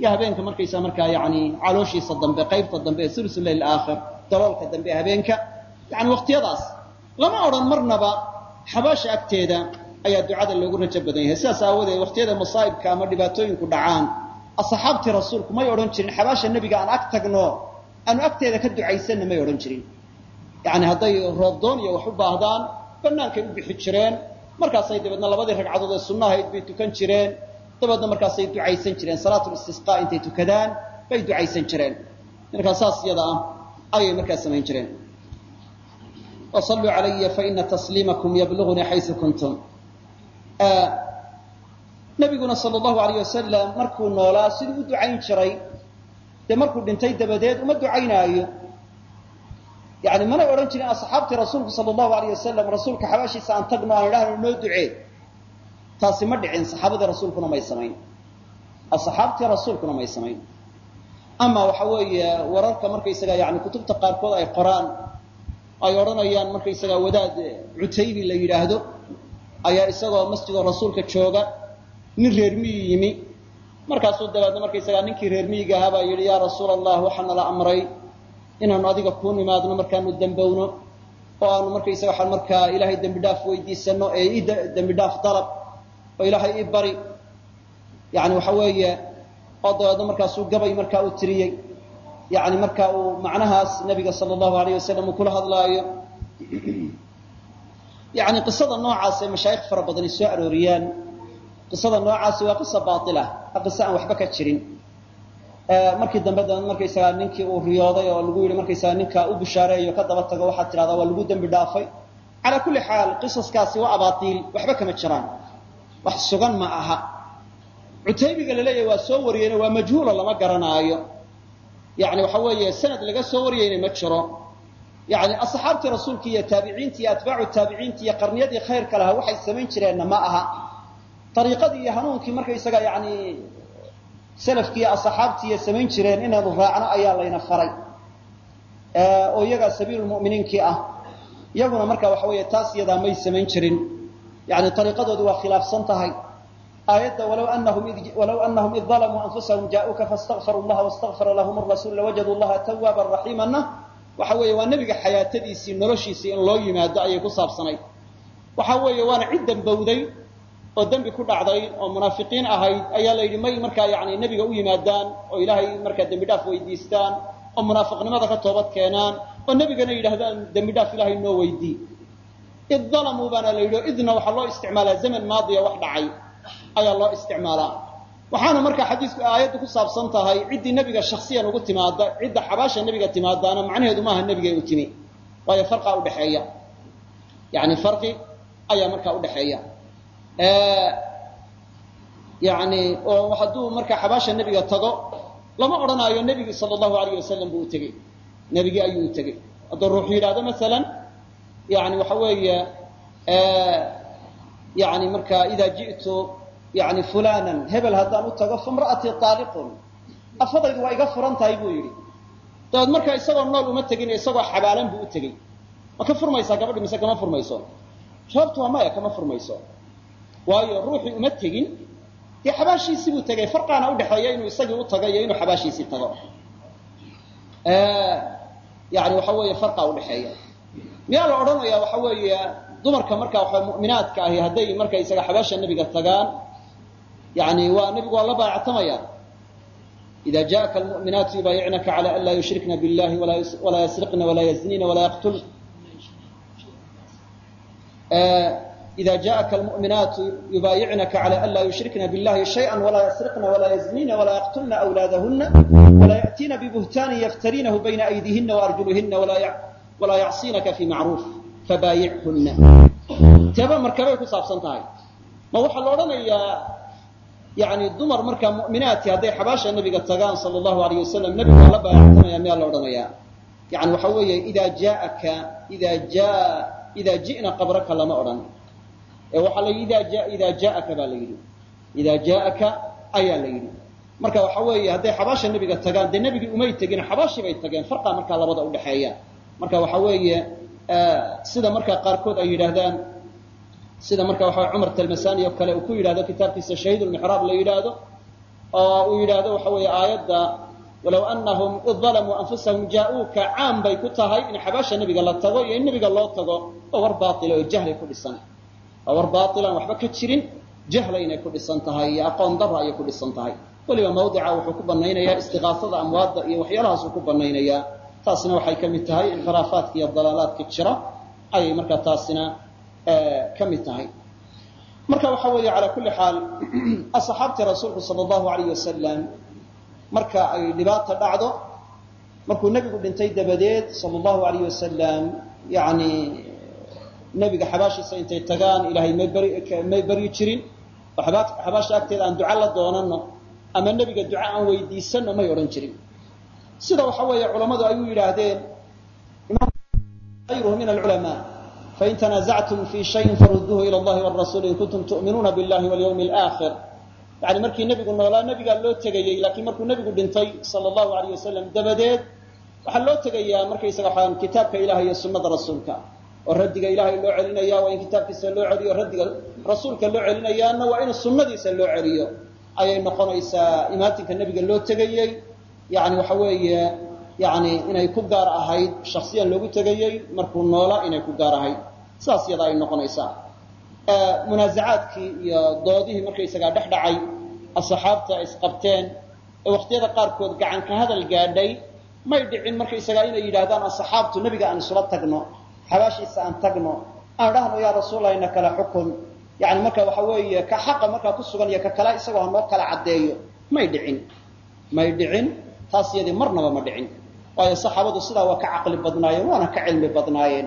iyo habeenka markaysa markaa yani calooshiisa dambe qaybta dambe ee sulus leyl aakhir daloolka dambe ee habeenka yani waqtiyadaas. Lama odhan marnaba xabaasha agteeda ayaa ducada loogu rajo badan yahay. Sidaas aawadeed waqtiyada masaa'ibka ama dhibaatooyinku dhacaan asxaabtii rasuulku may odhan jirin xabaasha nebiga aan ag tagno aanu agteeda ka ducaysanna may odhan jirin. Yani hadday roobdoon iyo wax u baahdaan bannaankay u bixi jireen markaasay dabeedna labadii ragcadood ee sunnahayd bay tukan jireen dabeedna markaasay ducaysan jireen salaatulistisqa intay tukadaan bay ducaysan jireen. Markaa saas iyada ah ayay markaa samayn jireen. Wasalluu calaya faina tasliimakum yablugunii xayu kuntum. Nabiguna sal allahu alayh wasalam markuu noolaa siduu u ducayn jiray dee markuu dhintay dabadeed uma ducaynaayo. Yani mana odhan jirin asxaabtii rasuulku sal allahu alayh wasalam rasuulka xabaashiisa aan tagno aan idhaahno noo ducee taasi ma dhicin saxaabadii rasuulkuna may samayn. Asxaabtii rasuulkuna may samayn. Ama waxa weeye wararka markaysaga yani kutubta qaarkood ay qoraan ay odhanayaan markaysaga wadaad cutaybi la yidhaahdo ayaa isagoo masjidoo rasuulka jooga nin reer miyi yimi. Markaasuu dabeedna markaysagaa ninkii reer miyiga ahaa baa yidhi yaa rasuula allah waxaa nala amray inaanu adiga kuu nimaadno markaanu dembowno oo aanu markaysaga markaa ilaahay dembi dhaaf weydiisano ee ii dembi dhaaf dalab oo ilaahay ii bari. Yani waxa weeye oo dabeedna markaasuu gabay markaa uu tiriyey. Yani marka uu macnahaas nabiga sala allahu alayh wasalam uu kula hadlaayo. Yani qisada noocaas ee mashaayikh fara badani soo arooriyaan. Qisada noocaasi waa qisa baila waa qiso aan waxba ka jirin. Markii dambe da markaysagaa ninkii uu riyooday oo lagu yidhi markaysaga ninkaa u bushaareeyo ka daba tago waxaad tidhahdaa waa lagu dembi dhaafay. Calaa kulli xaal qisaskaasi waa abaatiil waxba kama jiraan wax sugan ma aha. Cutaybiga la leeyahay waa soo wariyeyna waa majhuulo lama garanaayo. Yani waxa weeye sanad laga soo wariyeyna ma jiro. Yani asxaabtii rasuulka iyo taabiciinti iyo atbaacu taabiciinti iyo qarniyadii khayrka lahaa waxay samayn jireenna ma aha. Ariiqadii iyo hanuunkii markaysaga yani salafkiiyo asxaabtiiyo samayn jireen inaynu raacno ayaa layna faray. Oo iyagaa sabiilulmu'miniinkii ah. Iyaguna marka waxa weeye taas iyadaa may samayn jirin yani ariiqadoodi waa khilaafsan tahay. Aayadda walaw anahum id dalamuu anfusahum jaa'uuka faاstakfaruu llaha wastakfara lahum arasuul lawajaduu llaha tawaaban raxiimana waxa weeye waa nebiga xayaatadiisii noloshiisii in loo yimaado ayay ku saabsanayd waxa weeye waana cid dambowday oo dembi ku dhacday oo munaafiqiin ahayd. Ayaa la yidhi may markaa yani nebiga u yimaadaan oo ilaahay markaa dembi dhaaf weydiistaan oo munaafiqnimada ka toobad keenaan oo nebigana yidhaahdaan dembi dhaaf ilaahay noo weydii id dalamuu baana la yidhi o idna waxaa loo isticmaalaa zaman maadiya wax dhacay ayaa loo isticmaalaa. Waxaana markaa xadiisku aayaddu ku saabsan tahay ciddii nebiga shaksiyan ugu timaada cidda xabaasha nebiga timaadaana macnaheedu maaha nebigay u timi. Waayo farqaa udhexeeya yani farqi ayaa markaa udhexeeya yani oo hadduu markaa xabaasha nebiga tago lama odhanaayo nebigii sala allahu alayh wasalam buu u tegey. Nebigii ayuu u tegey. Hadduu ruux yidhaahdo masalan yani waxa weeye yani markaa ida ji'tu yani fulanan hebel haddaan u tago famra'atii taaliqun. Afadaydu waa iga furan tahay buu yidhi. Dabeed markaa isagoo nool uma tegin isagoo xabaalan buu u tegey. Ma ka furmaysaa gabadhi mise kama furmayso? Sababtu waa maya kama furmayso. Waayo ruuxii uma tegin dee xabaashiisii buu tegay farqaana udhexeeya inuu isagii u tago iyo inuu xabaashiisii tago. Yani waxa weeye farqaa udhexeeya miyaa la odhanayaa waxa weeye dumarka markaa waxa mu'minaadka ahi hadday markaysaga xabaasha nebiga tagaan yani waa nebigu waa la baayactamaya ida jaءaka almu'minaatu yubaayicnaka calى an laa yushrikna biاllahi walaa yasriqna walaa yaznina walaa yaqtul إida jaءaka almu'minaatu yubaayicnaka calى an laa yushrikna biاllahi shayئa walaa yasriqna walaa yaznina walaa yaqtulna أwlaadahuna walaa yأtiina bibuhtaanin yaftarinahu bayna أydihina وarjuluhina walaa yacصinaka fi macruuf fabaayichuna teeba markabay ku saabsan tahay. Ma waxaa la odhanayaa yani dumar markaa mu'minaati hadday xabaasha nebiga tagaan sala allahu alayh wasalam nebigu waa la baayactamaya miyaa la odhanayaa? Yani waxa weeye ida jaaka ida jaa ida ji'na qabraka lama odhan. Ee waxaa la yidhi ida ja ida jaa'aka baa la yidhi. Ida jaa'aka ayaa la yidhi. Marka waxa weeye hadday xabaasha nebiga tagaan dee nebigii umay tegin xabaashii bay tageen farqaa markaa labada udhexeeya marka waxa weeye sida markaa qaarkood ay yidhaahdaan sida marka waxa cumar talmasani oo kale uu ku yidhahdo kitaabkiisa shahiid lmixraab la yidhaahdo oo uu yidhaahdo waxa weeye aayadda walow anahum id dalamuu anfusahum jaa'uuka caam bay ku tahay in xabaasha nebiga la tago iyo in nebiga loo tago oo war baatila oo jahli ku dhisan oo war baatilaan waxba ka jirin jahla inay ku dhisan tahay iyo aqoon dara ayay ku dhisan tahay. Weliba mawdica wuxuu ku banaynayaa istiqaasada amwaadda iyo waxyaalahaasuu ku banaynayaa taasina waxay ka mid tahay inxiraafaadka iyo dalaalaadka jira ayay markaa taasina ka mid tahay. Marka waxa weeye calaa kulli xaal asxaabtii rasuulku sala allahu alayh wasalam marka ay dhibaata dhacdo markuu nebigu dhintay dabadeed sala allahu alayh wasalam yani nebiga xabaashiisa intay tagaan ilaahay may beryi jirin. Oo xabaasha agteeda aan duca la doonano ama nebiga duca aan weydiisano may odhan jirin sida waxa weeye culammadu ay u yidhaahdeen ayruhu min alculamaa fain tanazactum fi shayin faruduuhu ila allahi warasuuli in kuntum tu'minuuna billahi walyawmi alaakhir yani markii nebigu noolaa nebigaa loo tegayey laakiin markuu nebigu dhintay sala allahu alayh wasalam dabadeed waxaa loo tegayaa markaysaga waxaan kitaabka ilaah iyo sunnada rasuulka. Oo raddiga ilaahay loo celinaya waa in kitaabkiisa loo celiyo raddiga rasuulka loo celinayaana waa in sunnadiisa loo celiyo. Ayay noqonaysaa imaatinka nebiga loo tegayey yani waxa weeye yani inay ku gaar ahayd shaksiyan loogu tegayey markuu noola inay ku gaar ahayd. Sidaas yadaa ay noqonaysaa. Munaasacaadkii iyo doodihii markaysagaa dhex dhacay asxaabta isqabteen ee waqtiyada qaarkood gacanka hadal gaadhay may dhicin markaysagaa inay yidhaahdaan asxaabtu nebiga aan isula tagno xabaashiisa aan tagno aan dhahno yaa rasuulayna kala xukun. Yani marka waxa weeye ka xaqa markaa ku sugan iyo ka kale isagoo hanoo kala caddeeyo may dhicin. May dhicin taas iyadii marnaba ma dhicin. Waayo saxaabadu sidaa waa ka caqli badnaayeen waana ka cilmi badnaayeen.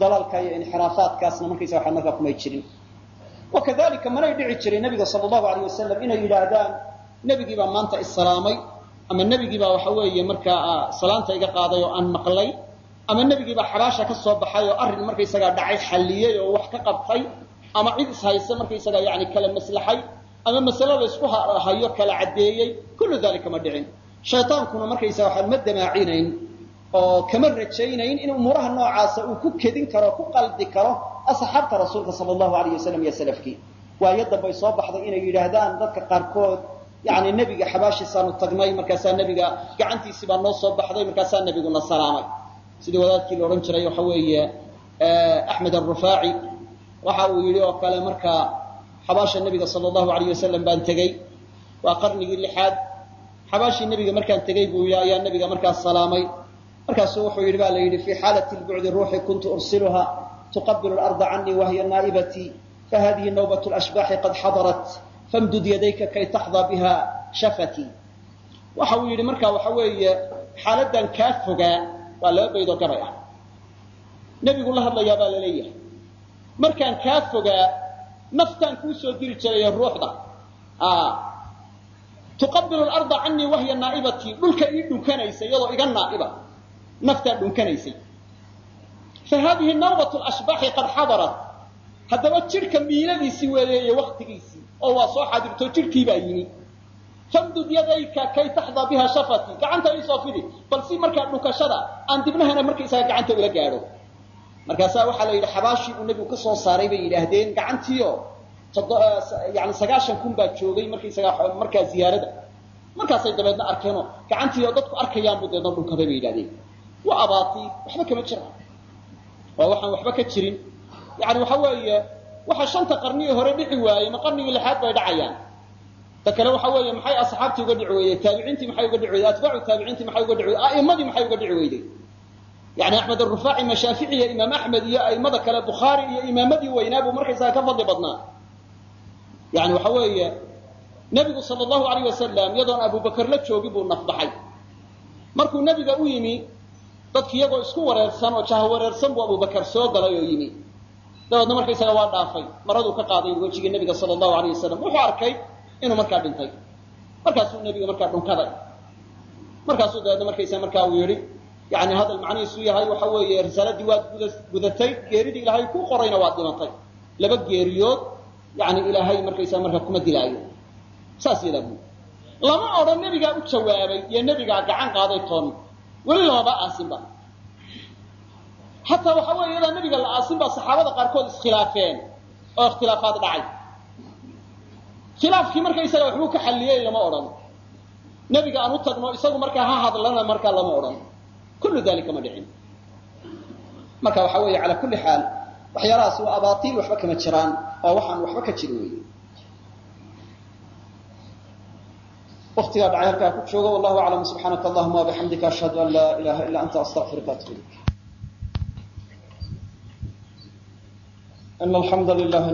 Dalaalka iyo inxiraafaadkaasna markaysa waxa markaa kumay jirin. Wakadalika manay dhici jirin nabiga sala allahu alayh wasalam inay yidhaahdaan nebigii baa maanta isalaamay ama nebigii baa waxa weeye markaa salaanta iga qaaday oo aan maqlay ama nebigii baa xabaasha ka soo baxay oo arrin markaysagaa dhacay xalliyey oo wax ka qabtay ama cid ishayse markaysagaa yani kala maslaxay ama masale la isku hayo kala caddeeyey kullu dalika ma dhicin shaytaankuna markaysaga waxaan ma damaacinayn oo kama rajaynayn in umuuraha noocaasa uu ku kedin karo ku qaldi karo asxaabta rasuulka sala allahu alayh wasalam iyo salafkii. Waayo dambay soo baxday inay yidhaahdaan dadka qaarkood yani nebiga xabaashiisaanu tagnay markaasaa nebiga gacantiisii baa noo soo baxday markaasaa nebiguna salaamay. Sidii wadaadkii la odhan jiray waxa weeye axmed arufaaci waxa uu yidhi oo kale markaa xabaasha nebiga sala allahu alayh wasalam baan tegey waa qarnigii lixaad xabaashii nebiga markaan tegey buu yidhi ayaa nebiga markaas salaamay. Markaasuu wuxuu yidhi ba la yidhi fii xaalati lbucdi ruuxi kuntu ursiluha tuqabilu larda canii wahiya naa'ibatii fahadihi nawbat lashbaaxi qad xadarat famdud yadayka kay taxdaa biha shafatii waxa uu yidhi marka waxa weeye xaaladdan kaa fogaa waa laba baydoo gabay ah nebigu la hadlayaa baa la markaan kaa fogaa naftaan kuu soo diri jirayo ruuxda tuqabilu larda canii wahiya naa'ibatii dhulka ii dhunkanaysa iyadoo iga naa'iba. Naftaa dhunkanaysay fa haadihi nawbat lashbaaxi qad xadarat haddaba jidhka miiladiisii weeye iyo waktigiisii oo waa soo xadirto jidhkii baa yimi. Famdud yadayka kay taxdaa biha shafati. Gacanta iisoo fidi. Bal si markaa dhunkashada aan dibnahana markaysaga gacanta ula gaadho. Markaasaa waxaa la yidhi xabaashii uu nebigu ka soo saaray bay yidhaahdeen gacantiio yani sagaashan kun baa joogay markaysaga markaa ziyaarada markaasay dabeedna arkeenoo gacantiio dadku arkayaan buu deedna dhunkaday bay yidhahdeen waa abaatiil waxba kama jiraan waa waxaan waxba ka jirin. Yani waxa weeye waxa shanta qarnigii hore dhici waayey ma qarnigii lixaad bay dhacayaan. Ta kale waxa weeye maxay asxaabtii uga dhici weyday taabiciintii maxay uga dhici weyday atbaacu taabiciintii maxay uga dhici weyday a'immadii maxay uga dhici weyday yani axmed arufaaci mashaafici iyo imaam axmed iyo a'immada kale bukhaari iyo imaamadii weynaa buu markaysaga ka fadli badnaa yani waxa weeye nebigu sala allahu alayh wasalam iyadoon abubakar la joogi buu nafbaxay. Markuu nebiga u yimi dadki iyagoo isku wareersan oo jaha wareersan buu abubakar soo galay oo yimi. Dabeedna markaysaga waa dhaafay maraduu ka qaaday wejigii nebiga sala allahu alayh wasalam wuxuu arkay inuu markaa dhintay. Markaasuu nebiga markaa dhunkaday. Markaasuu dabeedna markaysa markaa uu yidhi yani hadal macnihiisu yahay waxa weeye risaaladii waad gudatay geeridii ilaahay ku qorayna waad dhimatay. Laba geeriyood yani ilaahay markaysaa markaa kuma dilaayo. Saas yadaa buu. Lama odhan nebigaa u jawaabay iyo nebigaa gacan qaaday toon. Weli lamaba aasinba xataa waxa weeye iyadaa nebiga la aasin baa saxaabada qaarkood iskhilaafeen oo ikhtilaafaad dhacay. Khilaafkii markaysaga waxbuu ka xalliyey lama odhan. Nebiga aan u tagno isagu markaa ha hadlana markaa lama odhan. Kullu dalika ma dhicin. Marka waxa weeye calaa kulli xaal waxyaalahaas waa abaaiil waxba kama jiraan oo waxaan waxba ka jiri wey watigaa dhacay halkaa ku joogo wallahu aclam subxaanaka allahuma wabixamdika ashhadu an laa ilaha illa anta astaqfiruka atubu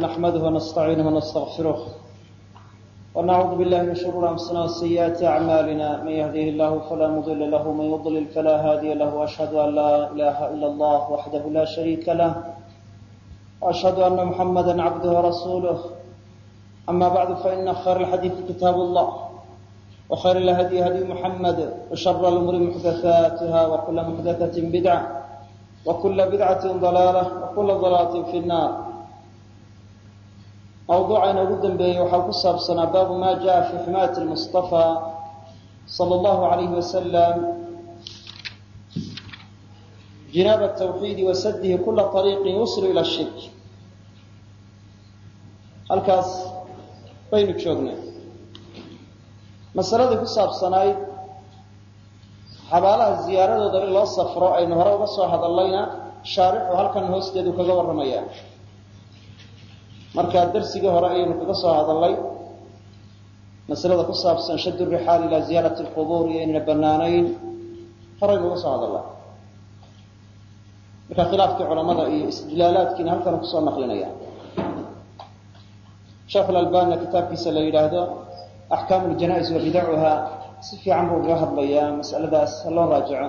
نحمده ونستعينه ونستغفره ونعوذ بالله من شرور وسيئات أعمالنا من يهديه الله فلا مضل له ومن يضلل فلا هادي له وأشهد أن إلا الله وحده لا له وأشهد أن محمدا عبده ورسوله أما بعد فإن خير الحديث كتاب الله وخير الهدي هدي محمد وشر الأمور محدثاتها وكل محدثة بدعة وكل بدعة ضلالة وكل ضلالة في النار موضوعنا ugu dambeeyey waxaa ku saabsanaa baabu ma jaءa fi ximaayati الmuصطafى salى اllahu عalayh wasalam jinaab tawxiidi wa saddihi kula ariiqin yuslu ila shirk halkaas baynu joognay masaladii ku saabsanayd xabaalaha ziyaaradooda in loo safro aynu hore uga soo hadallayna shaarixu halkan hoosteedu kaga warramayaa markaa darsigii hore ayaynu kaga soo hadallay masalada ku saabsan shad rixaal ilaa ziyaarat lqubuur iyo inayna banaanayn horeynu uga soo hadallay marka khilaafkii culamada iyo istidlaalaadkiina halkanu ku soo naqlinaya. Sheekh lalbanina kitaabkiisa la yidhaahdo axkaamu ljanais wa bidacuha si fiican buu uga hadlayaa mas'aladaas loo raajico.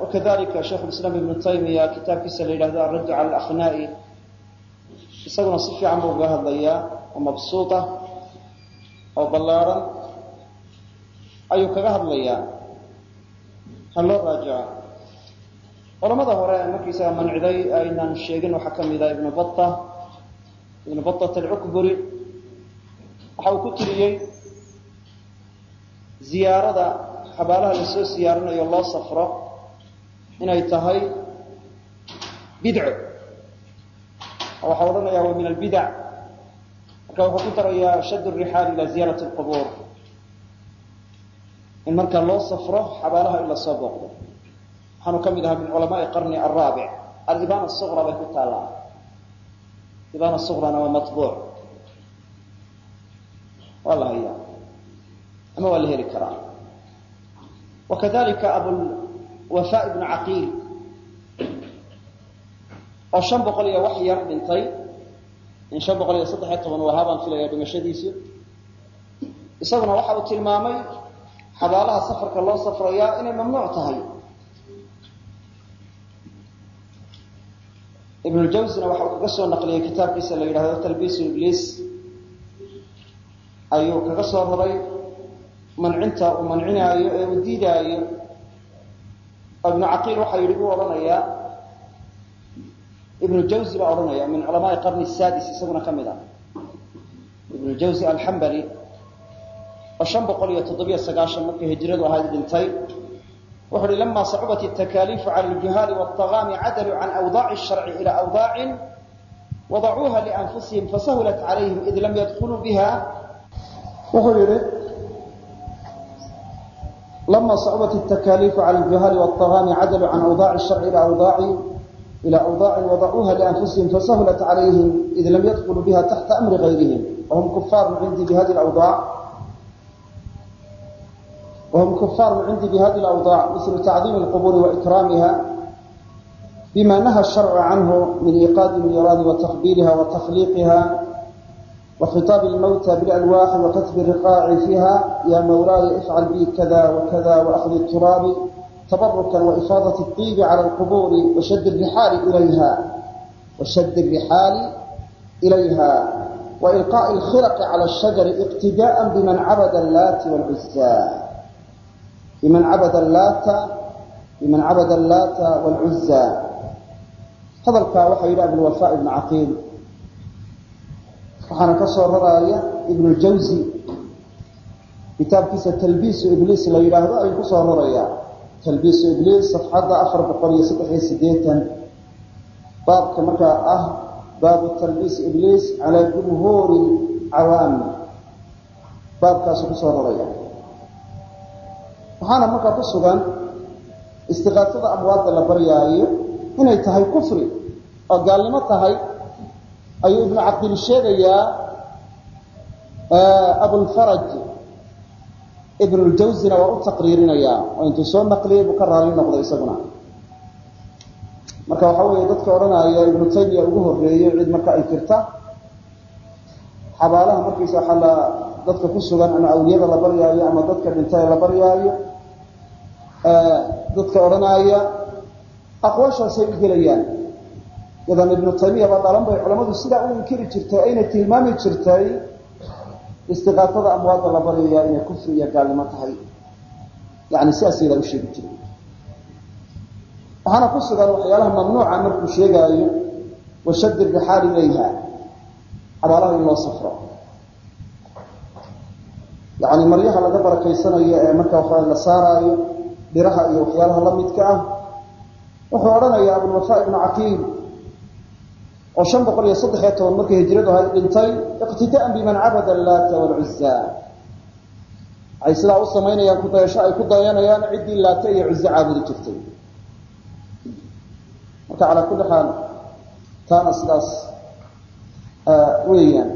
Wakadalika shaikh lislaam ibnu taymiya kitaabkiisa la yidhahdo alraddu cala alakhnaa'i. Isaguna si fiican buu uga hadlayaa oo mabsuuta oo ballaarhan ayuu kaga hadlayaa ha loo culamada hore markiisaga manciday aynaan sheegin waxaa ka mida ibnu bata ibnu batat alcukburi waxa uu ku tiriyey ziyaarada xabaalaha la soo siyaarinayo loo safro inay tahay bidco. Waxaa odhanaya wa min albidac marka wuxuu ku darayaa shadd rixaal ila ziyarati lqubuur in marka loo safro xabaalaha in la soo booqdo. Waxaanu ka mid ahaa min culamaai qarni araabic alibana suqra bay ku taallaa ibana suqrana waa mabuuc waa la hayaa. Ama waa la heli karaa. Wakadalika abulwafa ibnu caqiil oo shan boqol iyo wax yar dhintay. In shan boqol iyo saddex iyo toban wahaa baan filaya dhimashadiisu. Isaguna waxa uu tilmaamay xabaalaha safarka loo safrayaa inay mamnuuc tahay. Ibn ljawsina waxa uu kaga soo naqliyey kitaabkiisa la yidhahdo talbiisu ibliis. Ayuu kaga soo raray mancinta uu mancinaayo ee uu diidaayo. Ibnu caqiil waxaa yidhi buu odhanayaa. Ibnu jawzi baa odhanaya min culamaai qarni sadis isaguna ka mid ah. Ibnu jawzi alxambali oo shan boqol iyo toddobiyo sagaashan markii hijradu ahayd dhintay wuxu uhi lama sacubat الtakaliifu calى اljuhaali wالطagaami cadaluu can awdaaci الsharci ilى awdaacin wadacuuha lianfusihim fasahulat calayhim id lam yadkuluu biha wuxuu yihi lama sacubat الtakaliifu calى اljuhaali wالطagaami cadaluu can awdaaci الsharci ilى awdaaci ilى awdaacin wadacuuha lianfusihim fasahulat calayhim id lam yadkuluu biha taxta amri gayrihim wahum kufaaru cindii bihadi اawdaac وهم كفار عندي بهذه الأوضاع مثل تعظيم القبور وإكرامها بما نهى الشرع عنه من إيقاد النيران وتخبيرها وتخليقها وخطاب الموتى بالألواح وكتب الرقاع فيها يا مولاي افعل بي كذا وكذا وأخذ التراب تبركا وإفاضة الطيب على القبور وشد الرحال إليها وشد الرحال إليها وإلقاء الخرق على الشجر اقتداء بمن عبد اللات والعزى biman cabada laata biman cabada allaata wاlcuzza hadalkaa waxaa yidhaha ibnwafa ibnu caqiil. Waxaana ka soo raraaya ibnujawzi kitaabkiisa talbiisu ibliis la yidhaahdo ayuu ku soo rarayaa talbiisu ibliis safxadda afar boqol iyo saddexiyo siddeetan. Baabka markaa ah baabu talbiis ibliis calaa jumhuuri cawaami baabkaasuu ku soo raraya waxaana markaa ku sugan istiqaasada amwaadda la baryaayo inay tahay kufri oo gaalnimo tahay. Ayuu ibnu caqiil sheegayaa abulfaraj ibnuljawzina waa u taqriirinayaa oo intuu soo naqliyey buu ka raali noqday isaguna. Marka waxaa weeye dadka odhanaya ibnu taymiya ugu horreeyey cid marka ay jirta xabaalaha markiisa waxaa la dadka ku sugan ama awliyada la baryaayo ama dadka dhintay la baryaayo dadka odhanaaya aqwaashaasay u gelayaan. Yadan ibnu taymiya baa dhalan bay culammadu sidaa u inkiri jirtay ayna tilmaami jirtay istiqaafada amwaadda la baryayaa inay kufri iyo gaalnimo tahay. Yani sidaas u sheegi jiray. Waxaana ku sugan waxyaalaha mamnuuca markuu sheegaayo washaddi rixaal ilayha xabaalaha in loo safro. Yani maryaha laga barakaysanayo ee marka waxaa la saaraayo dhiraha iyo waxyaalaha la midka ah wuxuu odhanayaa abulwafaa ibnu caqiil oo shan boqol iyo saddex iyo toban markii hijradu ahayd dhintay iqtidaan biman cabada allaata waalcuzza waxay sidaa u samaynayaan kudayasho ay ku dayanayaan ciddii laata iyo cuzze caabudi jirtay. Marka calaa kulli xaal taana sidaas weeyaan.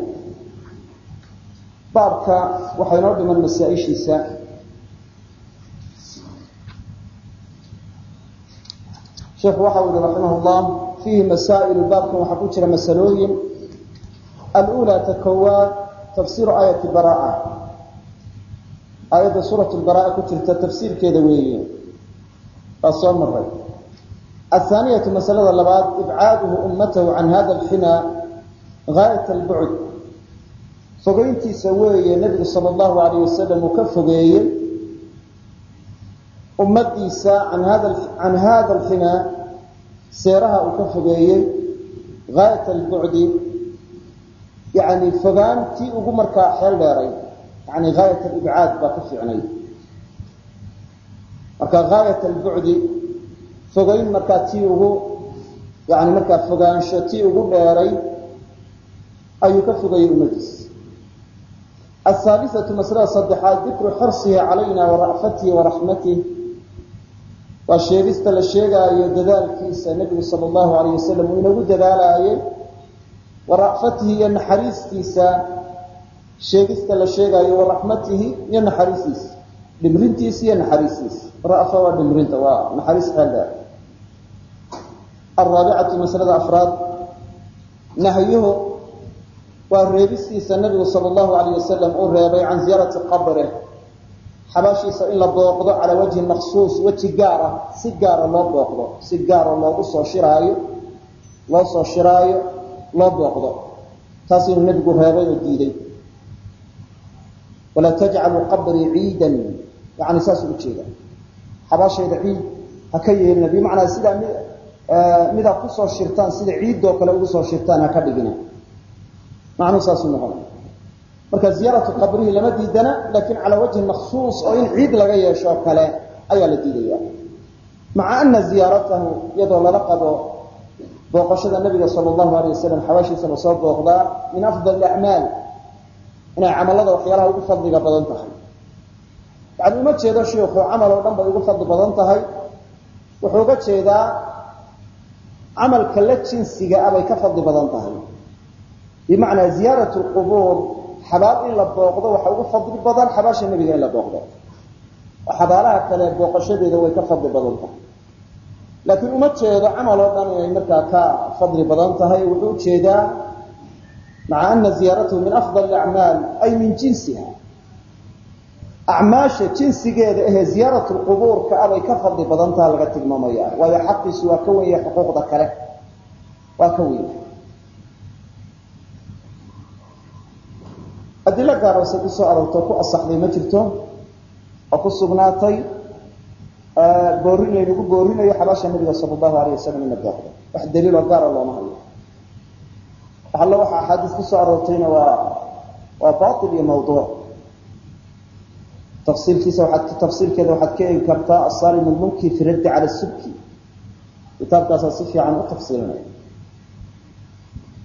Baabka waxaa inoo dhiman masaa-ishiisa sheekhu waxa u yihi raximah llah fiihi masaa'ilu baabkan waxaa ku jira masalooyin. Alأulى ta koowaad tafsiiru aayati baraa'a aayadda suurat lbaraa ku jirta tafsiirkeeda weeye. Waa soo maray athaaniyatu masalada labaad ibcaaduhu ummatahu can hada alxinaa gaayat albucd fogeyntiisa weeye nebigu sala allahu alayh wasalam uu ka fogeeyey ummadiisa can hada alxinaa seeraha uu ka fogeeyey gaayat albucdi yani fogaantii ugu markaa xeel dheeray yani gaayat alibcaad baa ka fiicnay. Marka gaayat albucdi fogeyn markaa tii ugu yani markaa fogaansho tii ugu dheeray ayuu ka fogeeyey ummadiisa ahaalisatu masalada saddexaad dikru xirsihi calayna wara'fatihi waraxmatih waa sheegista la sheegaayo dadaalkiisa nebigu sala allahu alayh wasalam uu inagu dadaalaayey wara'fatihi iyo naxariistiisa. Sheegista la sheegaayo waraxmatihi iyo naxariistiisa. Dhimrintiisa iyo naxariistiisa. Ra'fa waa dhimrinta waa naxariis xeeldheer araabicatu masalada afraad. Nahyuhu waa reebistiisa nabigu sala allahu alayh wasalam uu reebay can ziyaarati qabrih xabaashiisa in la booqdo calaa wajhi maksuus weji gaara si gaara loo booqdo si gaara loogu soo shiraayo loo soo shiraayo loo booqdo. Taas inuu nebigu reebay oo diiday. Walaa tajcaluu qabrii ciidan yani saasuu ujeeda xabaashayda ciid ha ka yeelina bimacnaa sidaa mi midaa ku soo shirtaan sida ciiddoo kale ugu soo shirtaan ha ka dhigina. Macnuu saasuu noqonaya marka ziyaaratu qabrihi lama diidana laakiin calaa wajhi maksuus oo in ciid laga yeesho kale ayaa la diidaya maca ana ziyaaratahu iyadoo lala qabo booqashada nabiga sala allahu alayh wasalam xabaashiisa la soo booqdaa min afdal acmaal inay camalada waxyaalaha ugu fadliga badan tahay. Yani uma jeedo shiiku camal oo dhan bay ugu fadli badan tahay. Wuxuu uga jeedaa camalka la jinsiga ah bay ka fadli badan tahay. Bimacnaa ziyaarat lqubuur xabaal in la booqdo waxa ugu fadli badan xabaasha nebiga in la booqdo. Oo xabaalaha kale booqashadeeda way ka fadli badan tahay. Laakiin uma jeedo camal oo dhan inay markaa ka fadli badan tahay wuxuu u jeedaa maca ana ziyaaratahu min afdal acmaal ay min jinsiha. Acmaasha jinsigeeda ahee ziyaarat lqubuurka abay ka fadli badan taha laga tilmaamaya waayo xaqiisu waa ka wen xuquuqda kale. Waa ka wen yahay adilo gaarose ku soo aroortoo ku asaxday ma jirto? Oo ku sugnaatay boorin laynagu boorinayo xabaasha nabiga sala allahu alayh wasalam in la booqdo wax daliiloo gaara looma hayo. Alla waxa axaadiis ku soo aroortayna waa waa bail iyo mawduuc tafsiilkiisa waaad tafsiilkeeda waxaad ka eegi kartaa asalim lmunki fi raddi cala subki kitaabkaasaa si fiican u tafsiilinaya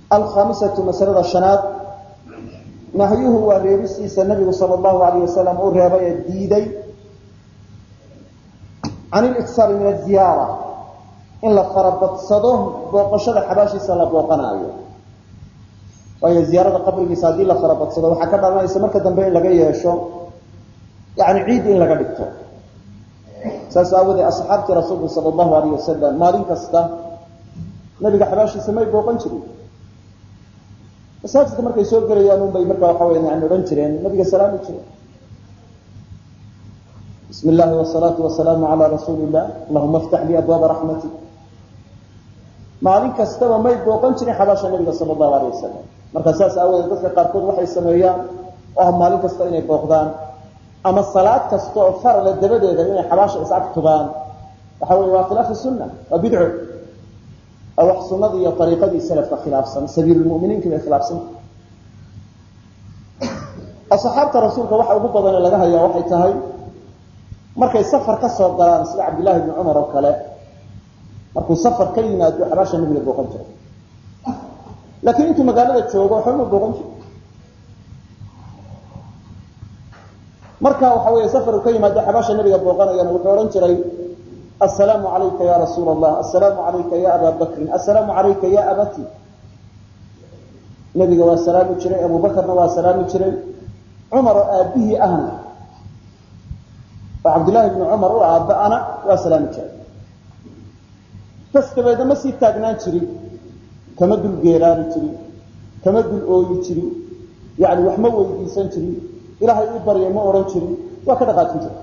alkhamisatu masalada shanaad nahyuhu waa reebistiisa nabigu sala allahu alayh wasalam uu reebay ee diiday can iliksaari min aziyaara in la farabadsado booqashada xabaashiisa la booqanaayo. Waayo ziyaarada qabrigiisa haddii la farabadsado waxaa ka dhalanaysa marka dambe in laga yeesho yani ciid in laga dhigto. Saas aawoodee asxaabtii rasuulku sala allahu alayh wasalam maalin kasta nabiga xabaashiisa may booqan jirin masaajidka markay soo gelayaan un marka waxa weya yani odhan jireen nabiga salaami jireen bismi illaahi wasalaatu wasalaamu calaa rasuuli illah allahuma aftax lii abwaaba raxmati. Maalin kastaba may booqan jirin xabaasha nabiga sala allahu alayh wasalam marka saas aawoodee dadka qaarkood waxay sameeyaan oo ah maalin kasta inay booqdaan. Ama salaad kasta oo farala dabadeeda inay xabaasha is ag tugaan waxa wey waa khilaafu sunna waa bidco waa wax sunadii iyo ariiqadii salafka khilaafsan sabiilulmuminiinki bay khilaafsanta asxaabta rasuulka waxa ugu badanee laga hayaa waxay tahay markay safar ka soo galaan sida cabdillahi bni cumar oo kale markuu safar ka yimaado xabaasha nabiga booqan jiro laakiin intuu magaalada joogo waxbama booqan jiro marka waxa wey safaru ka yimaado xabaasha nabiga booqanayana wuxuu odhan jiray assalaamu calayka ya rasuula allah assalaamu calayka ya abaa bakrin assalaamu calayka ya abati. Nabiga waa salaami jiray abubakarna waa salaami jiray. Cumar oo aabihii ahna oo cabdillaahi bni cumar u aaba'ana waa salaami jiray. Bas dabeedna ma sii taagnaan jirin kama dul geeraari jirin kama dul ooyi jirin yani wax ma weydiisan jirin ilaahay ii barya ma odhan jirin waa ka dhaqaajin jiray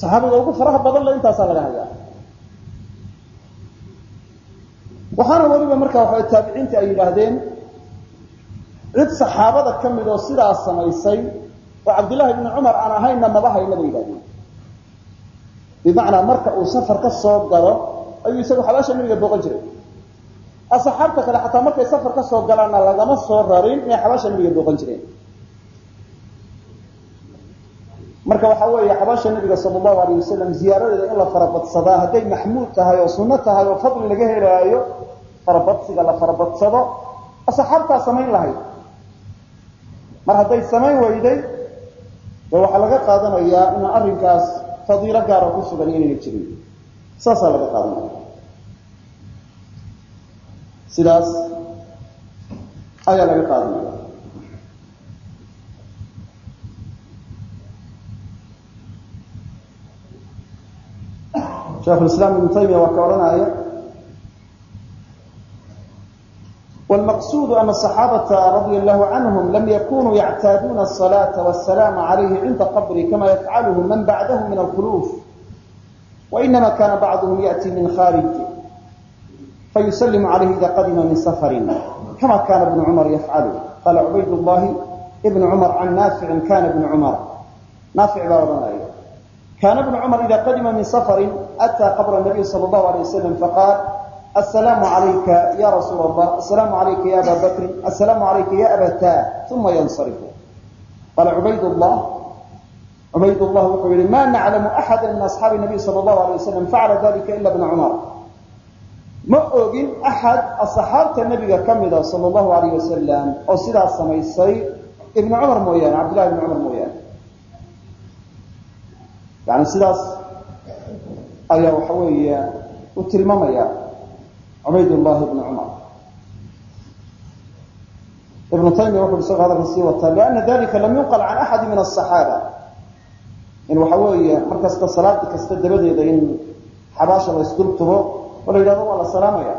saxaabiga ugu faraha badan le intaasaa laga hayaa. waxaana weliba markaa waxa taabiciinta ay yidhaahdeen cid saxaabada ka mid oo sidaas samaysay oo cabdillahi bni cumar aan ahaynna maba hayna bay yidhahdeen bimacnaa marka uu safar ka soo galo ayuu isagu xabaasha nabiga booqan jiray. asxaabta kale xataa markay safar ka soo galaanna lagama soo rarin inay xabaasha nabiga booqan jireen marka waxa weeye xabaasha nabiga sala allahu alayh wasalam ziyaaradeeda in la farabadsadaa hadday maxmuud tahay oo sunno tahay oo fadli laga helaayo farabadsiga la farabadsado asxaabtaa samayn lahayd mar hadday samayn weyday dee waxaa laga qaadanayaa inaan arrinkaas fadiilo gaara ku sugan inayna jirin. Saasaa laga qaadanaya. Sidaas ayaa laga qaadanaya shaekhulislaam ibnu taymiya waa ka odhanaya wlmaqsuudu ana asaxaabata radia allahu canhum lam yakunuu yactaaduuna asalaata wasalaama calayhi cinda qabri kama yafcaluhu man bacdahu min alkhuluuf wainama kana bacduhum yaأtii min kharij fayusalimu calayhi ida qadima min safarin kama kana bnu cumar yafcalu. Qaala cubayd llahi ibn cumar can naaficin kana bnu cumar. Naafic baa odhanaya kaana bnu cumar ida qadima min safarin أتى قبر النبي صلى الله عليه وسلم فقال السلام عليك يا رسول الله السلام عليك يا أبا بكر السلام عليك يا أبتاه ثم ينصرف قال عبيد الله عبيد الله wuxuu yihi ما نعلم أحدا من أصحاب النبي صلى الله عليه وسلم فعل ذلك إلا ابن عمر ma ogin أحد أصxaabta نبiga ka mida صلى الله عليه وسلم oo sidaas samaysay iبن cمر mooyaane عبد لله بن cمر mooyaane yani sidaas ayaa waxa weeye uu tilmaamaya cubaydllahi ibni cumar ibnu taymiya wuxu isago hadalka sii wataa lianna dalika lam yunqal can axadi min asaxaaba in waxa weeye mar kasta salaada kasta dabadeeda in xabaasha la isdultubo oo la yidhahdo waa la salaamaya.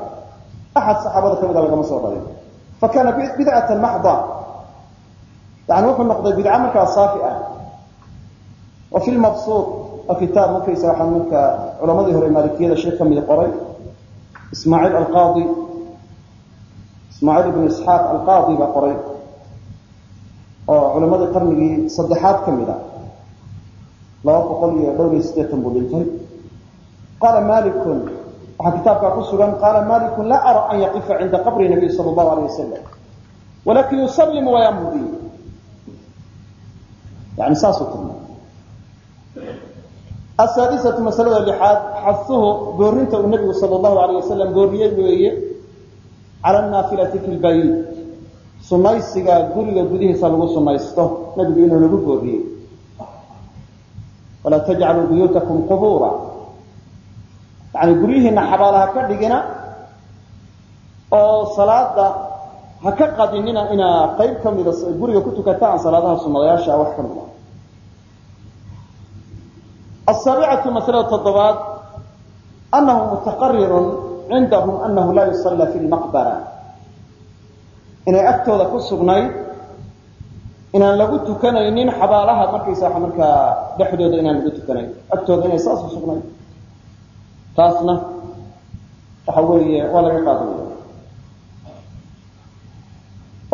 Axad saxaabada ka mida lagama soo rarin fa kaana bidcatan maxda yani wuxuu noqday bidca markaa saafi ah. Wa fi lmabsuud oo kitaab markaysa waxaa marka culamadii hore maalikiyada sheeg ka qoray ismaaciil alqaadi. Ismaaciil ibnu isxaaq alqaadi baa qoray oo culammadii qarnigii saddexaad ka mid a laba boqol iyo dhowr iyo siddeetan buu dhintay. Qaala malikun waxaa kitaabkaa ku sugan qaala malikun laa ara an yaqifa cinda qabri nabiy sala allahu alayh wasalam walakin yusallimu wayamudi yani saasuu tilmaamay asaadisatu masalada lixaad xasuhu goorinta uu nabigu sala allahu alayh wasalam gooriyey weeye cala naafilati fi lbayt sunaysiga guriga gudihiisa lagu sunaysto nabigu inuu lagu gooriyey walaa tajcaluu buyuutakum qubuura yani guryihiina xabaalaha ka dhigina oo salaada ha ka qadinina inaa qayb ka mida guriga ku tukataan salaadaha sunadayaasha wax ka mida asaabicatu masalada toddobaad annahu mutaqarirun cindahum annahu laa yusalla fi lmaqbara inay agtooda ku sugnayd inaan lagu tukanaynin xabaalaha markaysa waa markaa dhexdooda inaan lagu tukanayn agtooda inay saas ku sugnayd taasna waxa weeye waa laga qaadanaya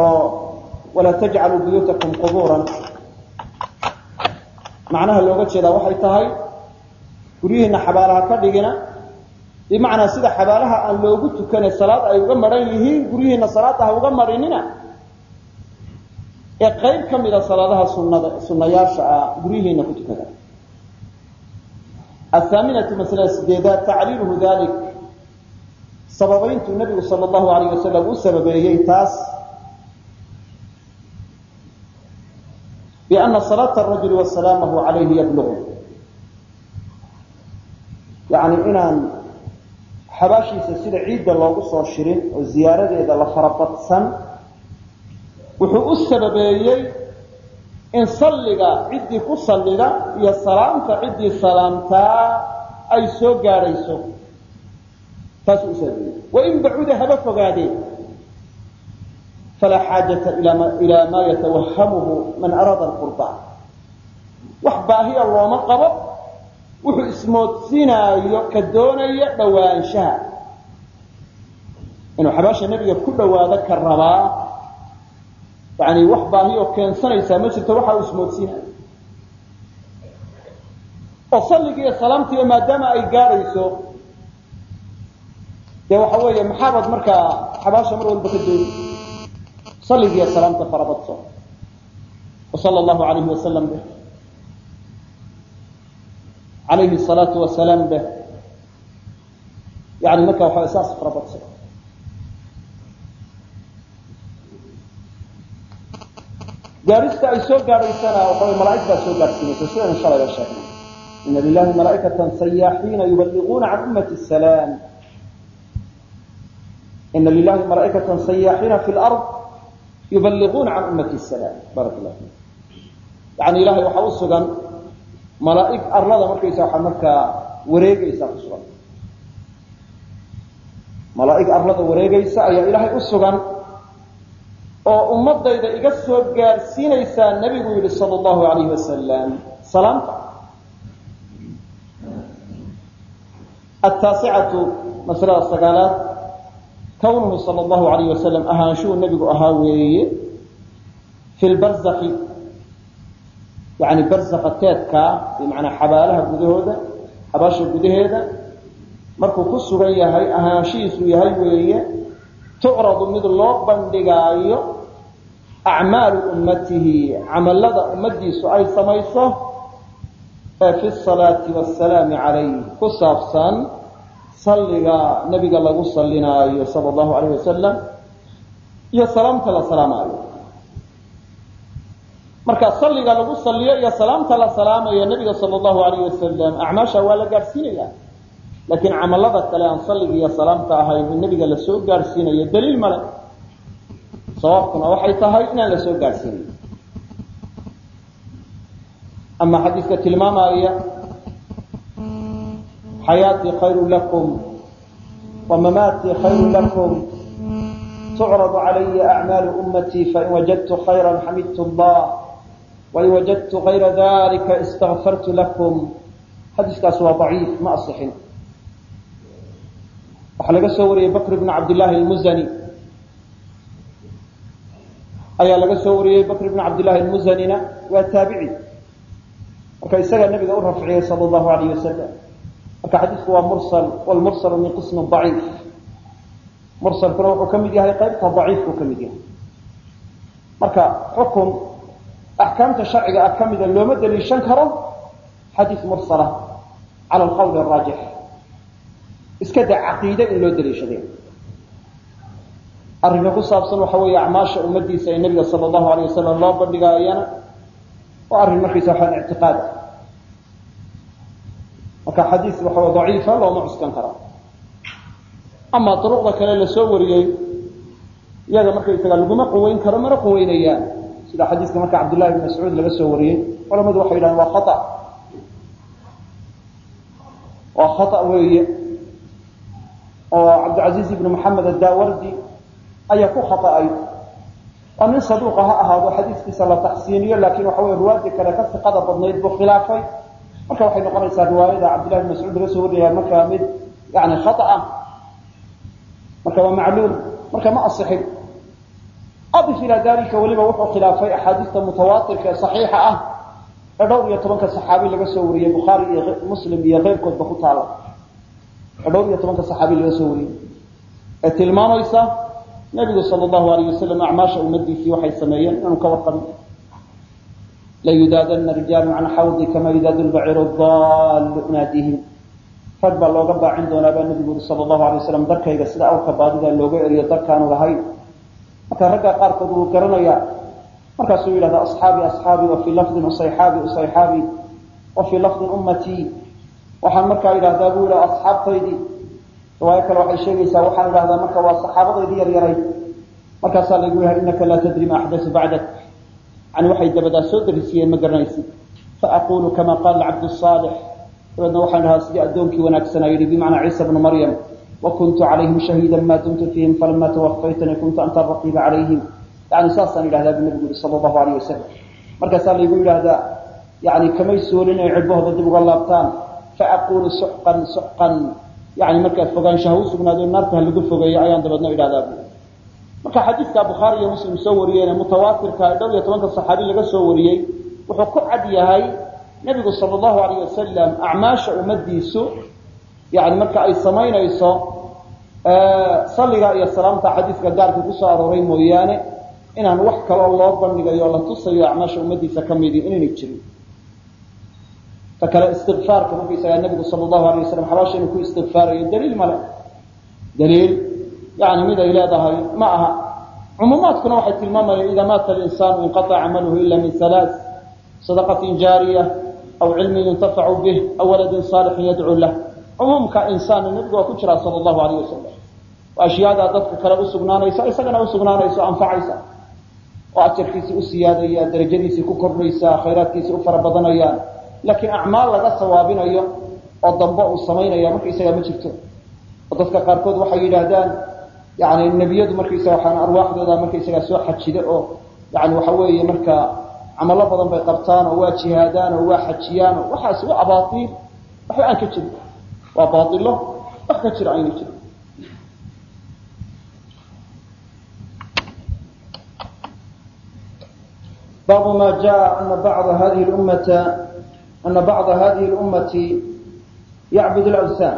oo walaa tajcaluu buyuutakum qubuuran macnaha looga jeedaa waxay tahay guryihiina xabaalaha ka dhigina bimacnaa sida xabaalaha aan loogu tukanay salaad ay uga maran yihiin guryihiina salaada ha uga marinina ee qayb ka mida salaadaha sunada sunayaasha ah guryihiina ku tukada. Athaaminatu masalada sideedaad tacliiluhu dalik sababayntuu nabigu sala allahu alayh wasalam u sababeeyey taas salaata arajuli wa salaamahu calayhi yablugu yacni inaan xabaashiisa sida ciidda loogu soo shirin oo ziyaaradeeda la farabadsan wuxuu u sababeeyey in salliga ciddii ku sallida iyo salaamta ciddii salaamtaa ay soo gaadhayso taasuu u sababeeyey wain bacuda haba fogaadeen falaa xaajata ilaa maa yatawahamuhu man araada alqurba wax baahiya looma qabo wuxuu ismoodsiinaayo ka doonaya dhowaanshaha inuu xabaasha nebiga ku dhowaado ka rabaa yani wax baahiyoo keensanaysaa ma jirto waxa uu oo salligii iyo salaamtiiba maadaama ay gaadhayso dee waxa weeye maxaabaad markaa xabaasha mar walba ka dooni salligiiyo salaamta farabadso wasala allahu alayhi wasalam beh. Alayhi salaatu wasalaam beh. Yani marka waxa saas farabadso gaadhista ay soo gaadhaysana waxa malaa'ig baa soo gaadhsiinaysa sidaynu shalayba sheegnay ina lilahi malaa'ikatan sayaaxiina yuballiquuna can ummati salaam. Ina lilahi malaa'ikatan sayaaxiina fi lard yuballiquuna can ummati salaam barak allah fik yani ilahay waxaa u sugan malaa'ig arlada markaysa waxaa markaa wareegaysa ku sugan malaa'ig arlada wareegaysa ayaa ilaahay u sugan oo ummadayda iga soo gaadhsiinaysaa nebigu yidhi sala allahu alayhi wasalam salaamta ataasicatu masalada sagaalaad kawnuhu sala allahu alayh wasalam ahaanshuu nebigu ahaa weeye fi lbarzaki yani barzaka teedkaa bimacnaa xabaalaha gudahooda xabaasha gudaheeda markuu ku sugan yahay ahaanshihiisu yahay weeye tucradu mid loo bandhigaayo acmaalu ummatihi camallada ummadiisu ay samayso ee fi salaati wasalaami calayh ku saabsan salliga nebiga lagu sallinaayo sala allahu alayh wasalam iyo salaamta la salaamaayo. Marka salliga lagu salliyo iyo salaamta la salaamayo nebiga sala allahu alayh wasalam acmaasha waa la gaadhsiinaya laakiin camallada kale aan salliga iyo salaamta ahayn in nebiga la soo gaadhsiinayo daliil male sababkuna waxay tahay inaan la soo gaadhsiinayo ama xadiiska tilmaamaya xayaatii khayru lakum wa mamaatii khayru lakum tucradu calaya acmaalu ummatii fain wajadtu khayra xamidtu allah wain wajadtu kayra dalika istakfartu lakum xadiiskaas waa daciif ma asixin waxaa laga soo wariyey bakr bn cabdillaahi almuzani ayaa laga soo wariyey bakr bn cabdillahi almuzanina waa taabici marka isaga nabiga u rafciyey sal allahu alayh wasalam marka xadiisku waa mursal wlmursalu min qismi daciif. Mursalkuna wuxuu ka mid yahay qaybta daciifku ka mid yahay. Marka xukun axkaamta sharciga ah ka mida looma daliishan karo xadiis mursala cala alqawl araajix iska da caqiide in loo daliishaday arrinka ku saabsan waxa weeye acmaasha ummadiisa ee nebiga sala allahu alayh wasalam loo bandhigaayana waa arrin markaysa waxaan ictiqaad marka xadiis waxa way daciifa looma cuskan kara ama duruqda kale la soo wariyey iyaga markaysaga laguma quweyn karo mana quweynayaan. Sida xadiiska marka cabdullahi bn mascuud laga soo wariyey culamadu waxay yidhahdeen waa khata. Waa khata weeye oo cabdilcaziiz ibn maxamed adaawardi ayaa ku khata'ay. Oo nin saduuqa ha ahaado xadiiskiisa la taxsiiniyo laakiin waxa wey riwaayadii kale ka siqada badnayd buu khilaafay marka waxay noqonaysaa riwaayada cabdillahi bn mascuud laga soo warinaya marka mid yani khata ah. Marka waa macluul marka ma asixin. Adif ilaa dalika weliba wuxuu khilaafay axaadiista mutawaatirka saxiixa ah ee dhowr iyo tobanka saxaabi laga soo wariyey bukhaari iyo muslim iyo keyrkoodba ku taala. Ee dhowr iyo tobanka saxaabi laga soo wariyey ee tilmaamaysa nabigu sala allahu alayh wasalam acmaasha ummadiisii waxay sameeyeen inaanu ka warqabin layudaadana rijaalu can xawdi kama yudaadu lbaciiru daallu naadihim rag baa looga baacin doonaa baa nabigu yuri sala allahu alay waslam darkayga sida awrka baadida looga eriyo darkaanu lahayn marka raggaa qaarkood wuu garanayaa markaasuu yidhahda asxaabi asxaabi wa fii lafdin usayxaabi usayxaabi wa lafdin ummatii waxaan markaa yidhahdaa buu yidhi asxaabtaydii riwaayo kale waxay sheegaysaa waxaan idhahdaa marka waa saxaabadaydii yaryaray markaasaa laygu yahay inaka laa tadri ma axdasu bacdak yani waxay dabadaa soo darisiiyeen ma garanaysid faaqulu kama qaala cabd saalix. Dabeedna waxaan idhahaa sidii addoonkii wanaagsanaa yidhi bimacnaa ciisa bnu maryam wakuntu calayhim shahiida ma dumtu fiihim falama tawafaytanii kuntu anta raqiiba calayhim. Yani saasaan yidhahdaa buu nabigu yihi sala allahu alayh wasalam markaasaa laygu yidhaahdaa yani kamay soolin inay cirbahooda dib uga laabtaan. Faaqulu suxqan suxqan. Yani markaa fogaanshaha u sugnaado naarta ha lagu fogeeyo ayaan dabeedna idhahdaa bu marka xadiidka bukhaari iyo muslim soo wariyeen mutawaatirka dhow iyo tobanka saxaabi laga soo wariyey wuxuu ku cad yahay nebigu sala allahu alayh wasalam acmaasha ummadiisu yani marka ay samaynayso salliga iyo salaamta xadiidka gaarka ku soo arooray mooyaane inaan wax kaloo loo bandhigayo la tusayo acmaasha ummadiisa ka midi inaynay jirin. Ta kale istikfaarka markaysagaa nebigu sala allahu alay wasalam xabaasha inuu ku istikfaarayo daliil male daliil yani mid ay leedahay ma aha. Cumuumaadkuna waxay tilmaamayaan idaa maata alinsaanu inqaطca camaluhu ila min halaa sadaqatin jaariya aw cilmin yuntafacu bih aw waladin saalixin yadcuu lah. Cumuumka insaanna nebigu waa ku jiraa sala allahu alayh wasalam waa ashyaadaa dadka kale usugnaanaysa isagana usugnaanaysa o anfacaysa. Oo ajarkiisii u siyaadaya darajadiisii ku kordhaysa khayraadkiisii u fara badanayaan laakiin acmaal laga sawaabinayo oo dambe uu samaynaya markaysagaa ma jirto. Oo dadka qaarkood waxay yidhaahdaan yani nebiyadu markaysaga waxaan arwaaxdooda markaysagaa soo xajida oo yani waxa weeye marka camalo badan bay qabtaan oo waa jihaadaan oo waa xajiyaan oo waxaas waa waxba aan ka jirin waa baailo wax ka jira ayna jirin baabu ma jaa ana bacda hadihi ummata ana bacda hadihi اlummati yacbud اlawsaan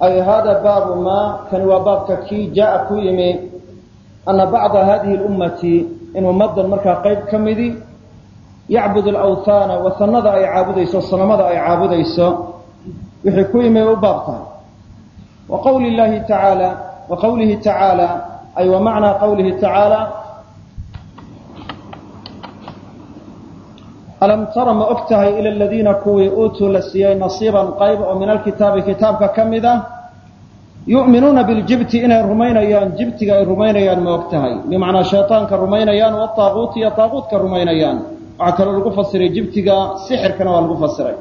ay hada baabu ma kani waa baabka kii jaa ku yimi ana bacda hadihi اlummati in ummadan markaa qayb ka midi yacbud alawhaana wasanada ay caabudayso sanamada ay caabudayso wixii ku yimi u baab tahay wa qawli llahi tacaala wa qawlihi tacaala ay wa macnaa qawlihi tacaala alam tara ma og tahay ila aladiina kuwii uutuu la siiyey nasiiban qayb oo min alkitaabi kitaabka ka mid ah yu'minuuna biljibti inay rumaynayaan jibtiga ay rumaynayaan ma og tahay bimacnaa shayطaanka rumaynayaan wataaquuti iyo taaquutka rumaynayaan waxaa kaloo lagu fasiray jibtiga sixirkana waa lagu fasiray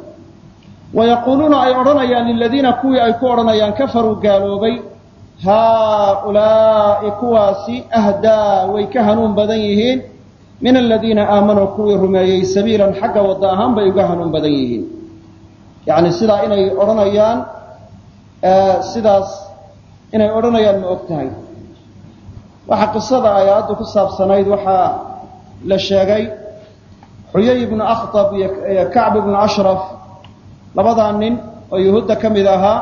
wayaquuluuna ay odhanayaan liladiina kuwii ay ku odhanayaan kafaruu gaaloobay haaulaa'i kuwaasi ahdaa way ka hanuun badan yihiin min aladiina aamanuu kuwii rumeeyey sabiilan xagga wadda ahaan bay uga hanuun badan yihiin. Yacni sidaa inay odhanayaan sidaas inay odhanayaan ma og tahay. Waxaa qisada ay aaddu ku saabsanayd waxaa la sheegay xuyay ibnu akhtab iyo kacb ibnu ashraf labadaa nin oo yuhuudda ka mid ahaa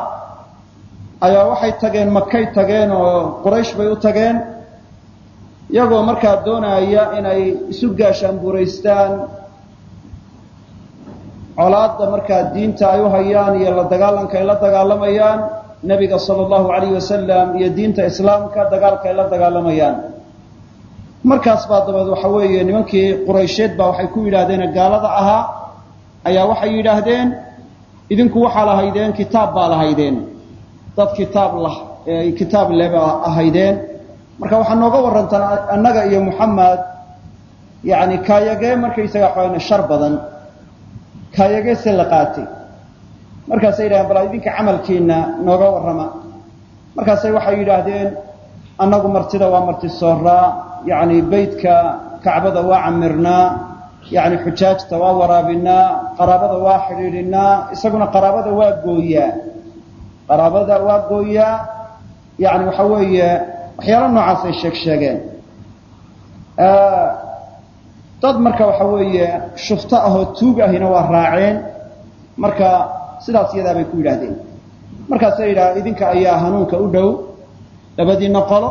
ayaa waxay tageen makay tageen oo quraysh bay u tageen iyagoo markaa doonaya inay isu gaashaan buraystaan colaadda markaa diinta ay u hayaan iyo la dagaalanka ay la dagaalamayaan nebiga sala allahu alayh wasalam iyo diinta islaamka dagaalka ay la dagaalamayaan. Markaas baa dabeed waxa weeye nimankii quraysheed baa waxay ku yidhaahdeen gaalada ahaa ayaa waxay yidhaahdeen idinku waxaa lahaydeen kitaab baa lahaydeen dad kitaab lah kitaab leba ahaydeen marka waxaa nooga warantaan annaga iyo muxamed yani kaayagee markaysaga waxawan shar badan kaayagee se la qaatay. Markaasay yidhahdeen bal idinka camalkiina nooga warrama. Markaasay waxay yidhaahdeen annagu martida waa marti sooraa yani beytka kacbada waa camirnaa yani xujaajta waa waraabinaa qaraabada waa xidhiidhinaa isaguna qaraabada waa gooyaa. Qaraabada waa gooyaa yani waxa weeye waxyaalo noocaas ay dad marka waxa weeye shufto ahoo tuug ahina waa raaceen. Marka sidaas iyadaa bay ku yidhaahdeen. Markaasay yidhaha idinka ayaa hanuunka u dhow labadiina qolo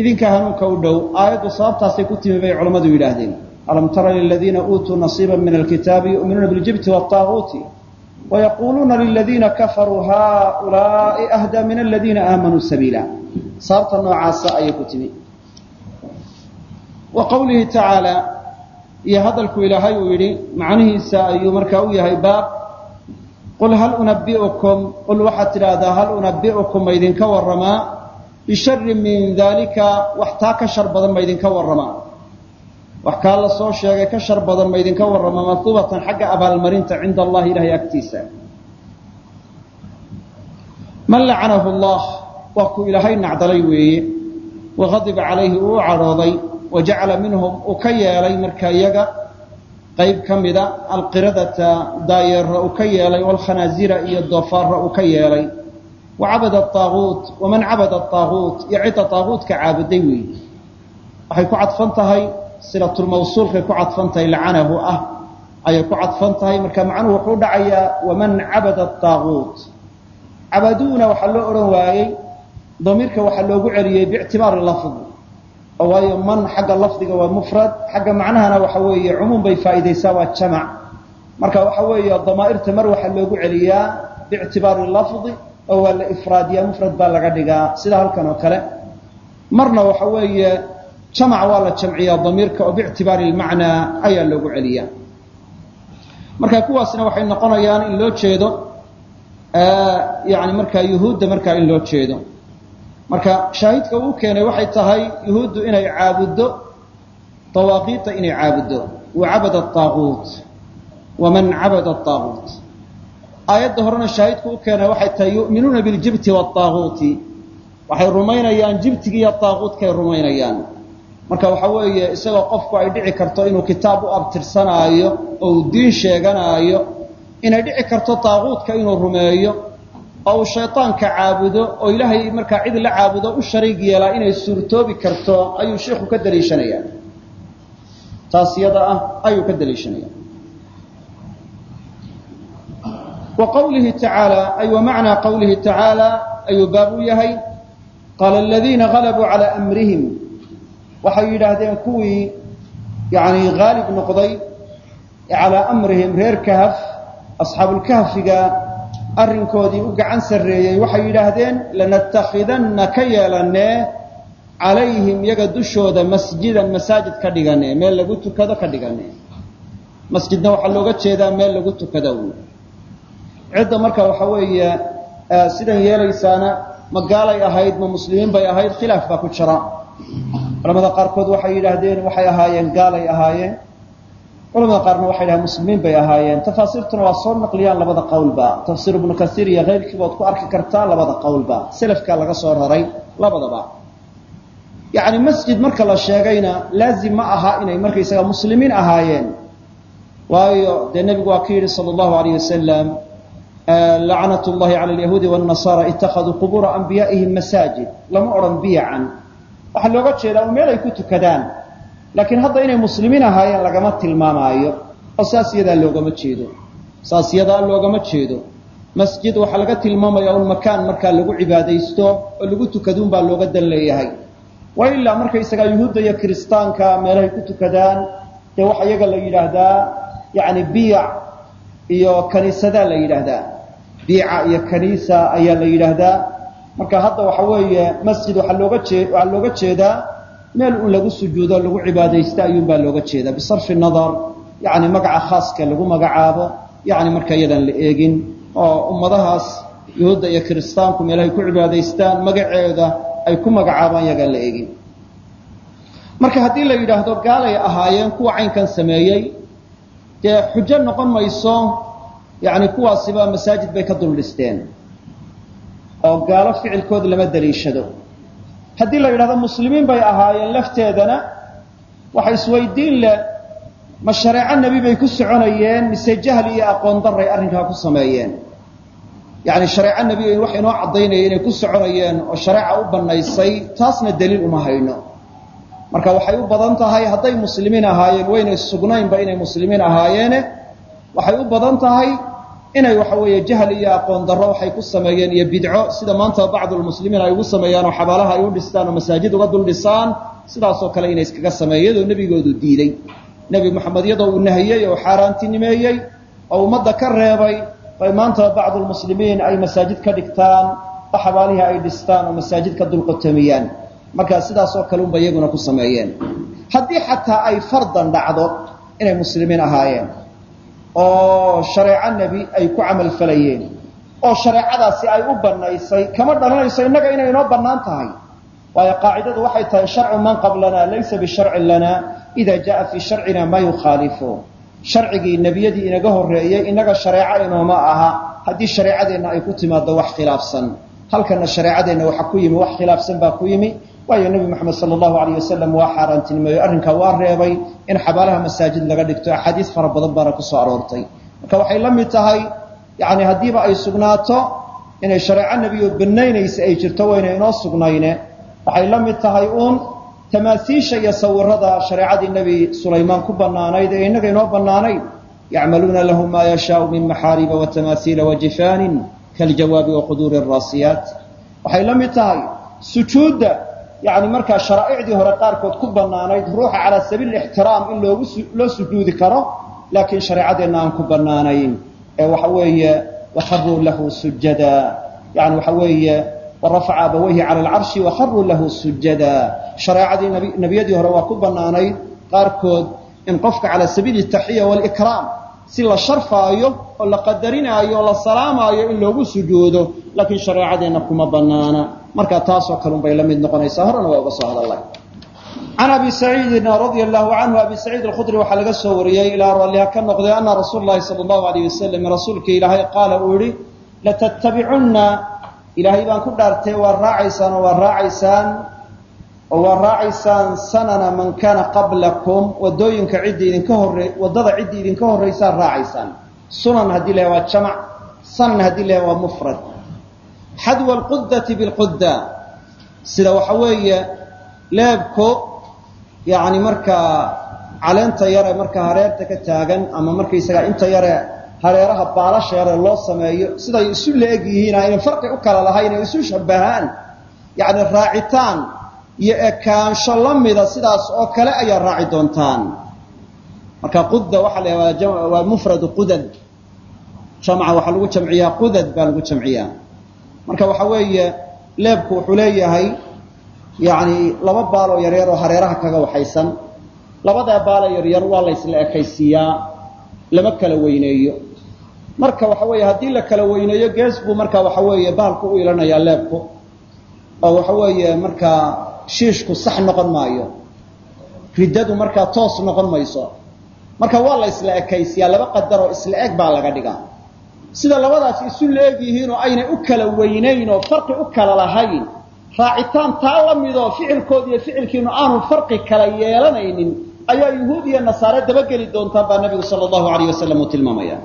idinka hanuunka u dhow. Aayaddu sababtaasay ku timi bay culammadu yidhaahdeen. Alam tara liladiina uutuu nasiiba min alkitaabi yu'minuuna biljibti waataaguuti wayaquuluuna liladiina kafaruu haulaai ahdaa min aladiina aamanuu sabiila sababta noocaasa ayay ku timi wa qawlihi tacaala iyo hadalku ilaahay uu yidhi macnihiisa ayuu markaa u yahay baab qul hal unabiukum qul waxaad tidhaahdaa hal unabi'ukum ma idinka warramaa bishari min daalika wax taa ka shar badan ma idinka warramaa wax kaa la soo sheegay ka shar badan ma idinka warramaa matubatan xagga abaalmarinta cinda allahi ilahay agtiisa. Man lacanahu allah waa ku ilaahay nacdalay weeye. Waqadiba calayhi uu cadhooday. Wa jacala minhum uu ka yeelay marka iyaga. Qayb ka mida alqiradata daayeera uu ka yeelay walkhanaazira iyo doofaara uu ka yeelay. Wa cabada waman cabada aaguut iyo cidda aaguutka caabuday weeye. Waxay ku cadfan tahay silatulmawsuulkay ku cadfan tahay lacanahu ah ayay ku cadfan tahay marka macnuhu wuxuu dhacayaa waman cabada aaguut cabaduuna waxaa loo odhan waayey damiirka waxaa loogu celiyey biictibaari lafd. Oo waayo man xagga lafdiga waa mufrad xagga macnahana waxa weeye cumuum bay faa'iidaysaa waa jamac. Marka waxa weeye damaa'irta mar waxaa loogu celiyaa biictibaari lafdi oo waa la ifraadiyaa mufrad baa laga dhigaa sida halkan oo kale. Marna waxa weeye jamac waa la jamciyaa damiirka oo biictibaari lmacnaa ayaa loogu celiyaa. Marka kuwaasna waxay noqonayaan in loo jeedo yani markaa yuhuudda markaa in loo jeedo. Marka shaahidka uu keenay waxay tahay yuhuuddu inay caabuddo dawaaqiita inay caabuddo. Wa cabada aaguut waman cabada aaguut aayadda horena shaahidku u keenay waxay tahay yu'minuuna biljibti waaaguuti waxay rumaynayaan jibtigi iyo rumaynayaan marka waxa weeye isagoo qofku ay dhici karto inuu kitaab u abtirsanaayo oo uu diin sheeganaayo inay dhici karto taaquudka inuu rumeeyo oo uu shaytaanka caabudo oo ilaahay markaa cid la caabudo u shariig yeelaa inay suurtoobi karto ayuu sheikhu ka daliishanayaa. Taas yada ah ayuu ka daliishanaya wa qawlihi tacaala ay wa macnaa qawlihi tacaala ayuu baab u yahay. Qaala aladiina qalabuu calaa amrihim waxay yidhaahdeen kuwii yani haalib noqday calىa amrihim reer kahf asxaabulkahfiga arrinkoodii u gacan sarreeyey waxay yidhaahdeen lanattakhidanna ka yeelanee calayhim iyaga dushooda masjidan masaajid ka dhigane meel lagu tukado ka dhigane masjidna waxaa looga jeedaa meel lagu tukado wy cidda marka waxa weeye sidan yeelaysaana ma gaalay ahayd ma muslimiin bay ahayd khilaaf baa ku jira culamada qaarkood waxay yidhaahdeen waxay ahaayeen gaalay ahaayeen. Culamada qaarna waxay dhahay muslimiin bay ahaayeen. Tafaasiirtuna waa soo naqliyaan labada qowlba. Tafsiir ibnu kasiir iyo keyrkiiba ku arki kartaa labada qowlba. Selafkaa laga soo raray labadaba. Yacni masjid marka la sheegayna laazim ma aha inay markaysaga muslimiin ahaayeen. Waayo dee nebigu waa ka yidhi sala allahu alayh wasalam lacnat llahi cala alyahuudi wاnnasaara ittakhaduu qubuura anbiyaa'ihim masaajid. Lama odhan biyacan waxaa looga jeedaa u meel ay ku tukadaan. Laakiin hadda inay muslimiin ahaayeen lagama tilmaamaayo. Oo saas loogama jeedo. Saas yadaa loogama jeedo. Masjid waxaa laga tilmaamaya un makaan markaa lagu cibaadaysto oo lagu tukaduun baa looga dan leeyahay. Wa ilaa markaysagaa yuhuudda iyo kiristaanka meelahay ku tukadaan dee waxa iyaga la yidhaahdaa yani biyac iyo kaniisadaa la yidhaahdaa. Biica iyo kaniisa ayaa la yidhaahdaa marka hadda waxa weeye masjid waxaa looga jee waxaa looga jeedaa meel un lagu sujuudo lagu cibaadaysto ayuunbaa looga jeedaa. Bisarfi nadar yani magaca khaaska lagu magacaabo yani marka iyadaan la eegin oo ummadahaas yuhuudda iyo kiristaanku meelahay ku cibaadaystaan magaceeda ay ku magacaabaan yagaan la eegin. Marka haddii la yidhaahdo gaalay ahaayeen kuwa caynkan sameeyey dee xujo noqon mayso yani kuwaasiba masaajid bay ka dul dhisteen oo gaalo ficilkood lama daliishado haddii la yidhahdo muslimiin bay ahaayeen lafteedana waxa isweydiin leh ma shareeco nebi bay ku soconayeen mise jahli iyo aqoon daray arrinkaa ku sameeyeen? Yacni shareeco nebi wax inoo caddaynaya inay ku soconayeen oo shareeca u bannaysay taasna daliil uma hayno. Marka waxay u badan tahay hadday muslimiin ahaayeen waynay sugnaynba inay muslimiin ahaayeene waxay u badan tahay inay waxa weeye jahli iyo aqoon darro waxay ku sameeyeen iyo bidco. Sida maanta bacdulmuslimiin ay ugu sameeyaan oo xabaalaha ay u dhistaan oo masaajid uga dul dhisaan sidaasoo kale inay iskaga sameeyen iyadoo nebigoodu diiday nebi moxamed iyadoo uu nahiyey oo xaaraantinimeeyey oo ummadda ka reebay bay maanta bacdulmuslimiin ay masaajid ka dhigtaan oo xabaalihii ay dhistaan oo masaajid ka dulqotomiyaan markaa sidaasoo kale unba iyaguna ku sameeyeen. Haddii xataa ay fardan dhacdo inay muslimiin ahaayeen oo shareeco nebi ay ku camal falayeen oo shareecadaasi ay u bannaysay kama dhalanayso innaga inay inoo bannaan tahay. Waayo qaacidadu waxay tahay sharcu man qablana laysa bisharcin lana ida jaءa fii sharcina maa yukhaalifu. Sharcigii nebiyadii inaga horreeyey innaga shareeco inooma aha. Haddii shareecadeenna ay ku timaaddo wax khilaafsan halkana shareecadeenna waxa ku yimi wax khilaafsan baa ku yimi waayo nebi moxamed sala allahu alayh wasalam waa xaaraantinimeeyo. Arrinkaa waa reebay in xabaalaha masaajid laga dhigto. Axaadiis fara badan baana ku soo aroortay. Marka waxay la mid tahay yani haddiiba ay sugnaato inay shareeco nebiyo banaynaysa ay jirto wayna inoo sugnayne. Waxay la mid tahay uun tamaasiisha iyo sawirada shareecadii nebi sulaymaan ku bannaanayd ee innaga inoo bannaanayd yacmaluuna lahu maa yashaau min maxaariba watamaasiila wajifaanin kaljawaabi waquduuri araasiyaat waxay la mid tahay sujuudda yani markaa sharaa'icdii hore qaarkood ku bannaanayd ruuxa calaa sabiil ixtiraam in loo sujuudi karo laakiin shareecadeenna aan ku bannaanayn. Ee waxa weeye wakharuu lahu sujada yani waxa weeye warafaca abawayhi cala alcarshi wakharuu lahu sujada shareecadii nebiyadii hore waa ku bannaanayd qaarkood in qofka calaa sabiili taxiya walikraam si la sharfaayo oo la qadarinaayo oo la salaamaayo in loogu sujuudo laakiin shareecadeenna kuma bannaana marka taasoo kalun bay la noqonaysaa horena waa uga soo hadallay. Can abi saciidin radia allahu canhu abi saciid alkhudri waxaa laga soo wariyey ilaa ralliha ka noqday ana rasuula llahi sala allahu alayh wasalam rasuulka ilaahay qaala uu yihi latattabicunna ilaahay baan ku dhaartay waa raacaysaan oo waa raacaysaan oo waa raacaysaan sanana man kaana qablakum waddooyinka ciddii idinka horre waddada ciddii idinka horraysaa raacaysaan. Sunan haddii la waa jamac sanan haddii la waa mufrad xadwa alqudati bilqudda. Sida waxa weeye leebko yacni markaa caleenta yare markaa hareerta ka taagan ama markaysagaa inta yare hareeraha baalasha loo sameeyo siday isu la-eg yihiin ayna farqi u kala lahayn ay isu shabahaan yacni raacitaan iyo ekaansho la mida sidaas oo kale ayaa raaci doontaan. Marka qudda waxaa la waa mufradu qudad jamca waxaa lagu jamciyaa qudad baa lagu jamciyaa marka waxa weeye leebku wuxuu leeyahay yacni laba baaloo yaryar oo hareeraha kaga waxaysan. Labadaa baalo yaryar waa la ekaysiiyaa lama kala weyneeyo. Marka waxa weeye haddii la kala weyneeyo gees buu marka waxa weeye bahalku u ilanayaa leebku. Oo waxa weeye markaa shiishku sax noqon maayo. Riddadu markaa toos noqon mayso. Marka waa la ekaysiyaa laba qadar oo isla eg baa laga dhigaa sida labadaas isu la-eg yihiin oo aynay u kala weynayn oo farqi u kala lahayn raacitaan taa la midoo ficilkood iyo ficilkiinu aanu farqi kala yeelanaynin ayaa yuhuud iyo nasaare dabageli doontaan baa nabigu sala allahu alayh wasalam uu tilmaamaya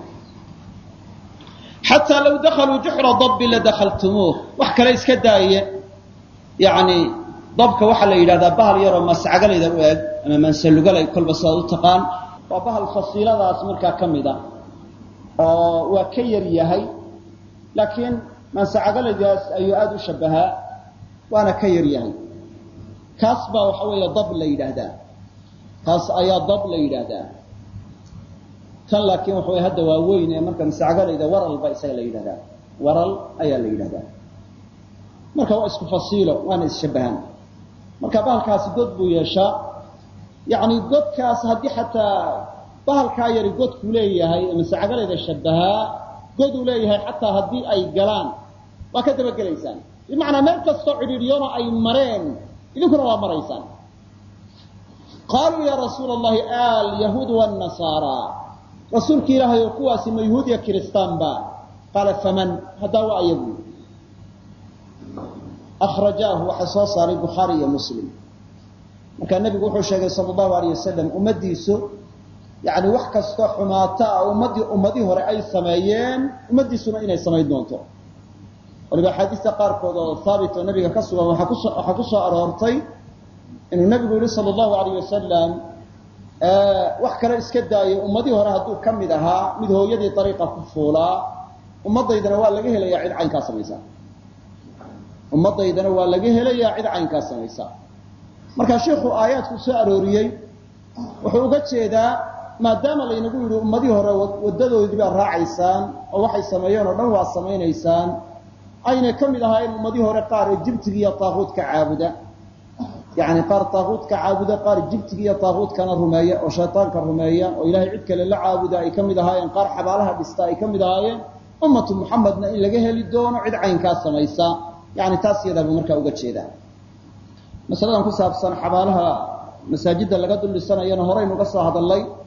xataa law dakaluu juxra dabbi la dakhaltumuuh. Wax kale iska daaye. Yani dabka waxaa la yidhahdaa bahal yaroo mascagalayda u eg ama mansalugalay kolba sidaad u taqaan waa bahal fasiiladaas markaa ka mid a oo waa ka yar yahay laakiin mansacagalaydaas ayuu aada u shabahaa waana ka yar yahay. Kaas baa waxa weeye dab la yidhaahdaa. Kaas ayaa dab la yidhaahdaa. Kan laakiin waxa way hadda waa weyn ee marka masacagalayda waral ba isaga la yidhahdaa waral ayaa la yidhahdaa marka waa isku fasiilo waana isshabahaan marka bahalkaasi god buu yeeshaa. Yacni godkaas haddii xataa bahalkaa yari godkuu leeyahay masacagalayda shabahaa goduu leeyahay xataa haddii ay galaan. Waa ka dabagelaysaan bimacnaa meel kastoo cidhiidhiyona ay mareen idinkuna waa maraysaan. Qaaluu yaa rasuula allahi alyahuud wanasaara rasuulki ilaahay oo kuwaasi ma yahuud iyo kiristaanba qaala faman? Haddaa waa ayagu. Akrajaahu waxaa soo saaray bukhaari iyo muslim. Markaa nebigu wuxuu sheegay sala allahu alayh wasalam ummaddiisu yani wax kastoo xumaata ah ummadii hore ay sameeyeen ummaddiisuna inay samayn doonto. Waliba axaadiista qaarkood oo haabit oo nabiga ka sugan waxaa ku soo aroortay inuu nebigu yihi sala allahu alayh wasalam wax kale iska daayo ummadii hore hadduu ka mid ahaa mid hooyadii dariiqa ku fuulaa ummadaydana waa laga helayaa cid caynkaa samaysa. Ummadaydana waa laga helayaa cid caynkaa samaysa. Marka sheikhu aayaadku soo arooriyey wuxuu uga jeedaa maadaama laynagu yidhi ummadii hore wadadoodii baa raacaysaan oo waxay sameeyeen oo dhan waa samaynaysaan aynay ka mid ahaayeen ummadii hore qaar jibtiga iyo taaquudka caabuda. Yani qaar taaquudka caabuda qaar jibtiga iyo taaquudkana rumeeya oo shaytaanka rumeeya oo ilaahay cid kale la caabuda ay ka mid ahaayeen qaar xabaalaha dhista ay ka mid ahaayeen. Ummatu muxamedna in laga heli doono cid caynkaa samaysa. Yani taas iyadaabuu markaa uga jeedaa. Masaladan ku saabsan xabaalaha masaajidda laga dul dhisanayana horaynu ka soo hadalnay oo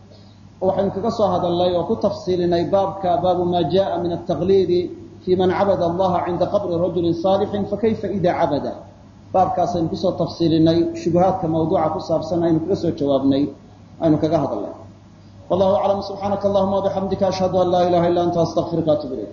waxaynu kaga soo hadalnay oo ku tafsiilinay baabka baabu maa jaءa min altaqliidi fi man cabada allaha cinda qabri rajuli saalixin fakayfa ida cabada? Baabkaasaynu ku soo tafsiilinay shubuhaadka mawduuca ku saabsan aynu kaga soo jawaabnay aynu kaga hadalnay wallahu aclam subxaanaka allahuma wabixamdika ashhadu an laa ilaha illa anta astaqfiruka atub ilayk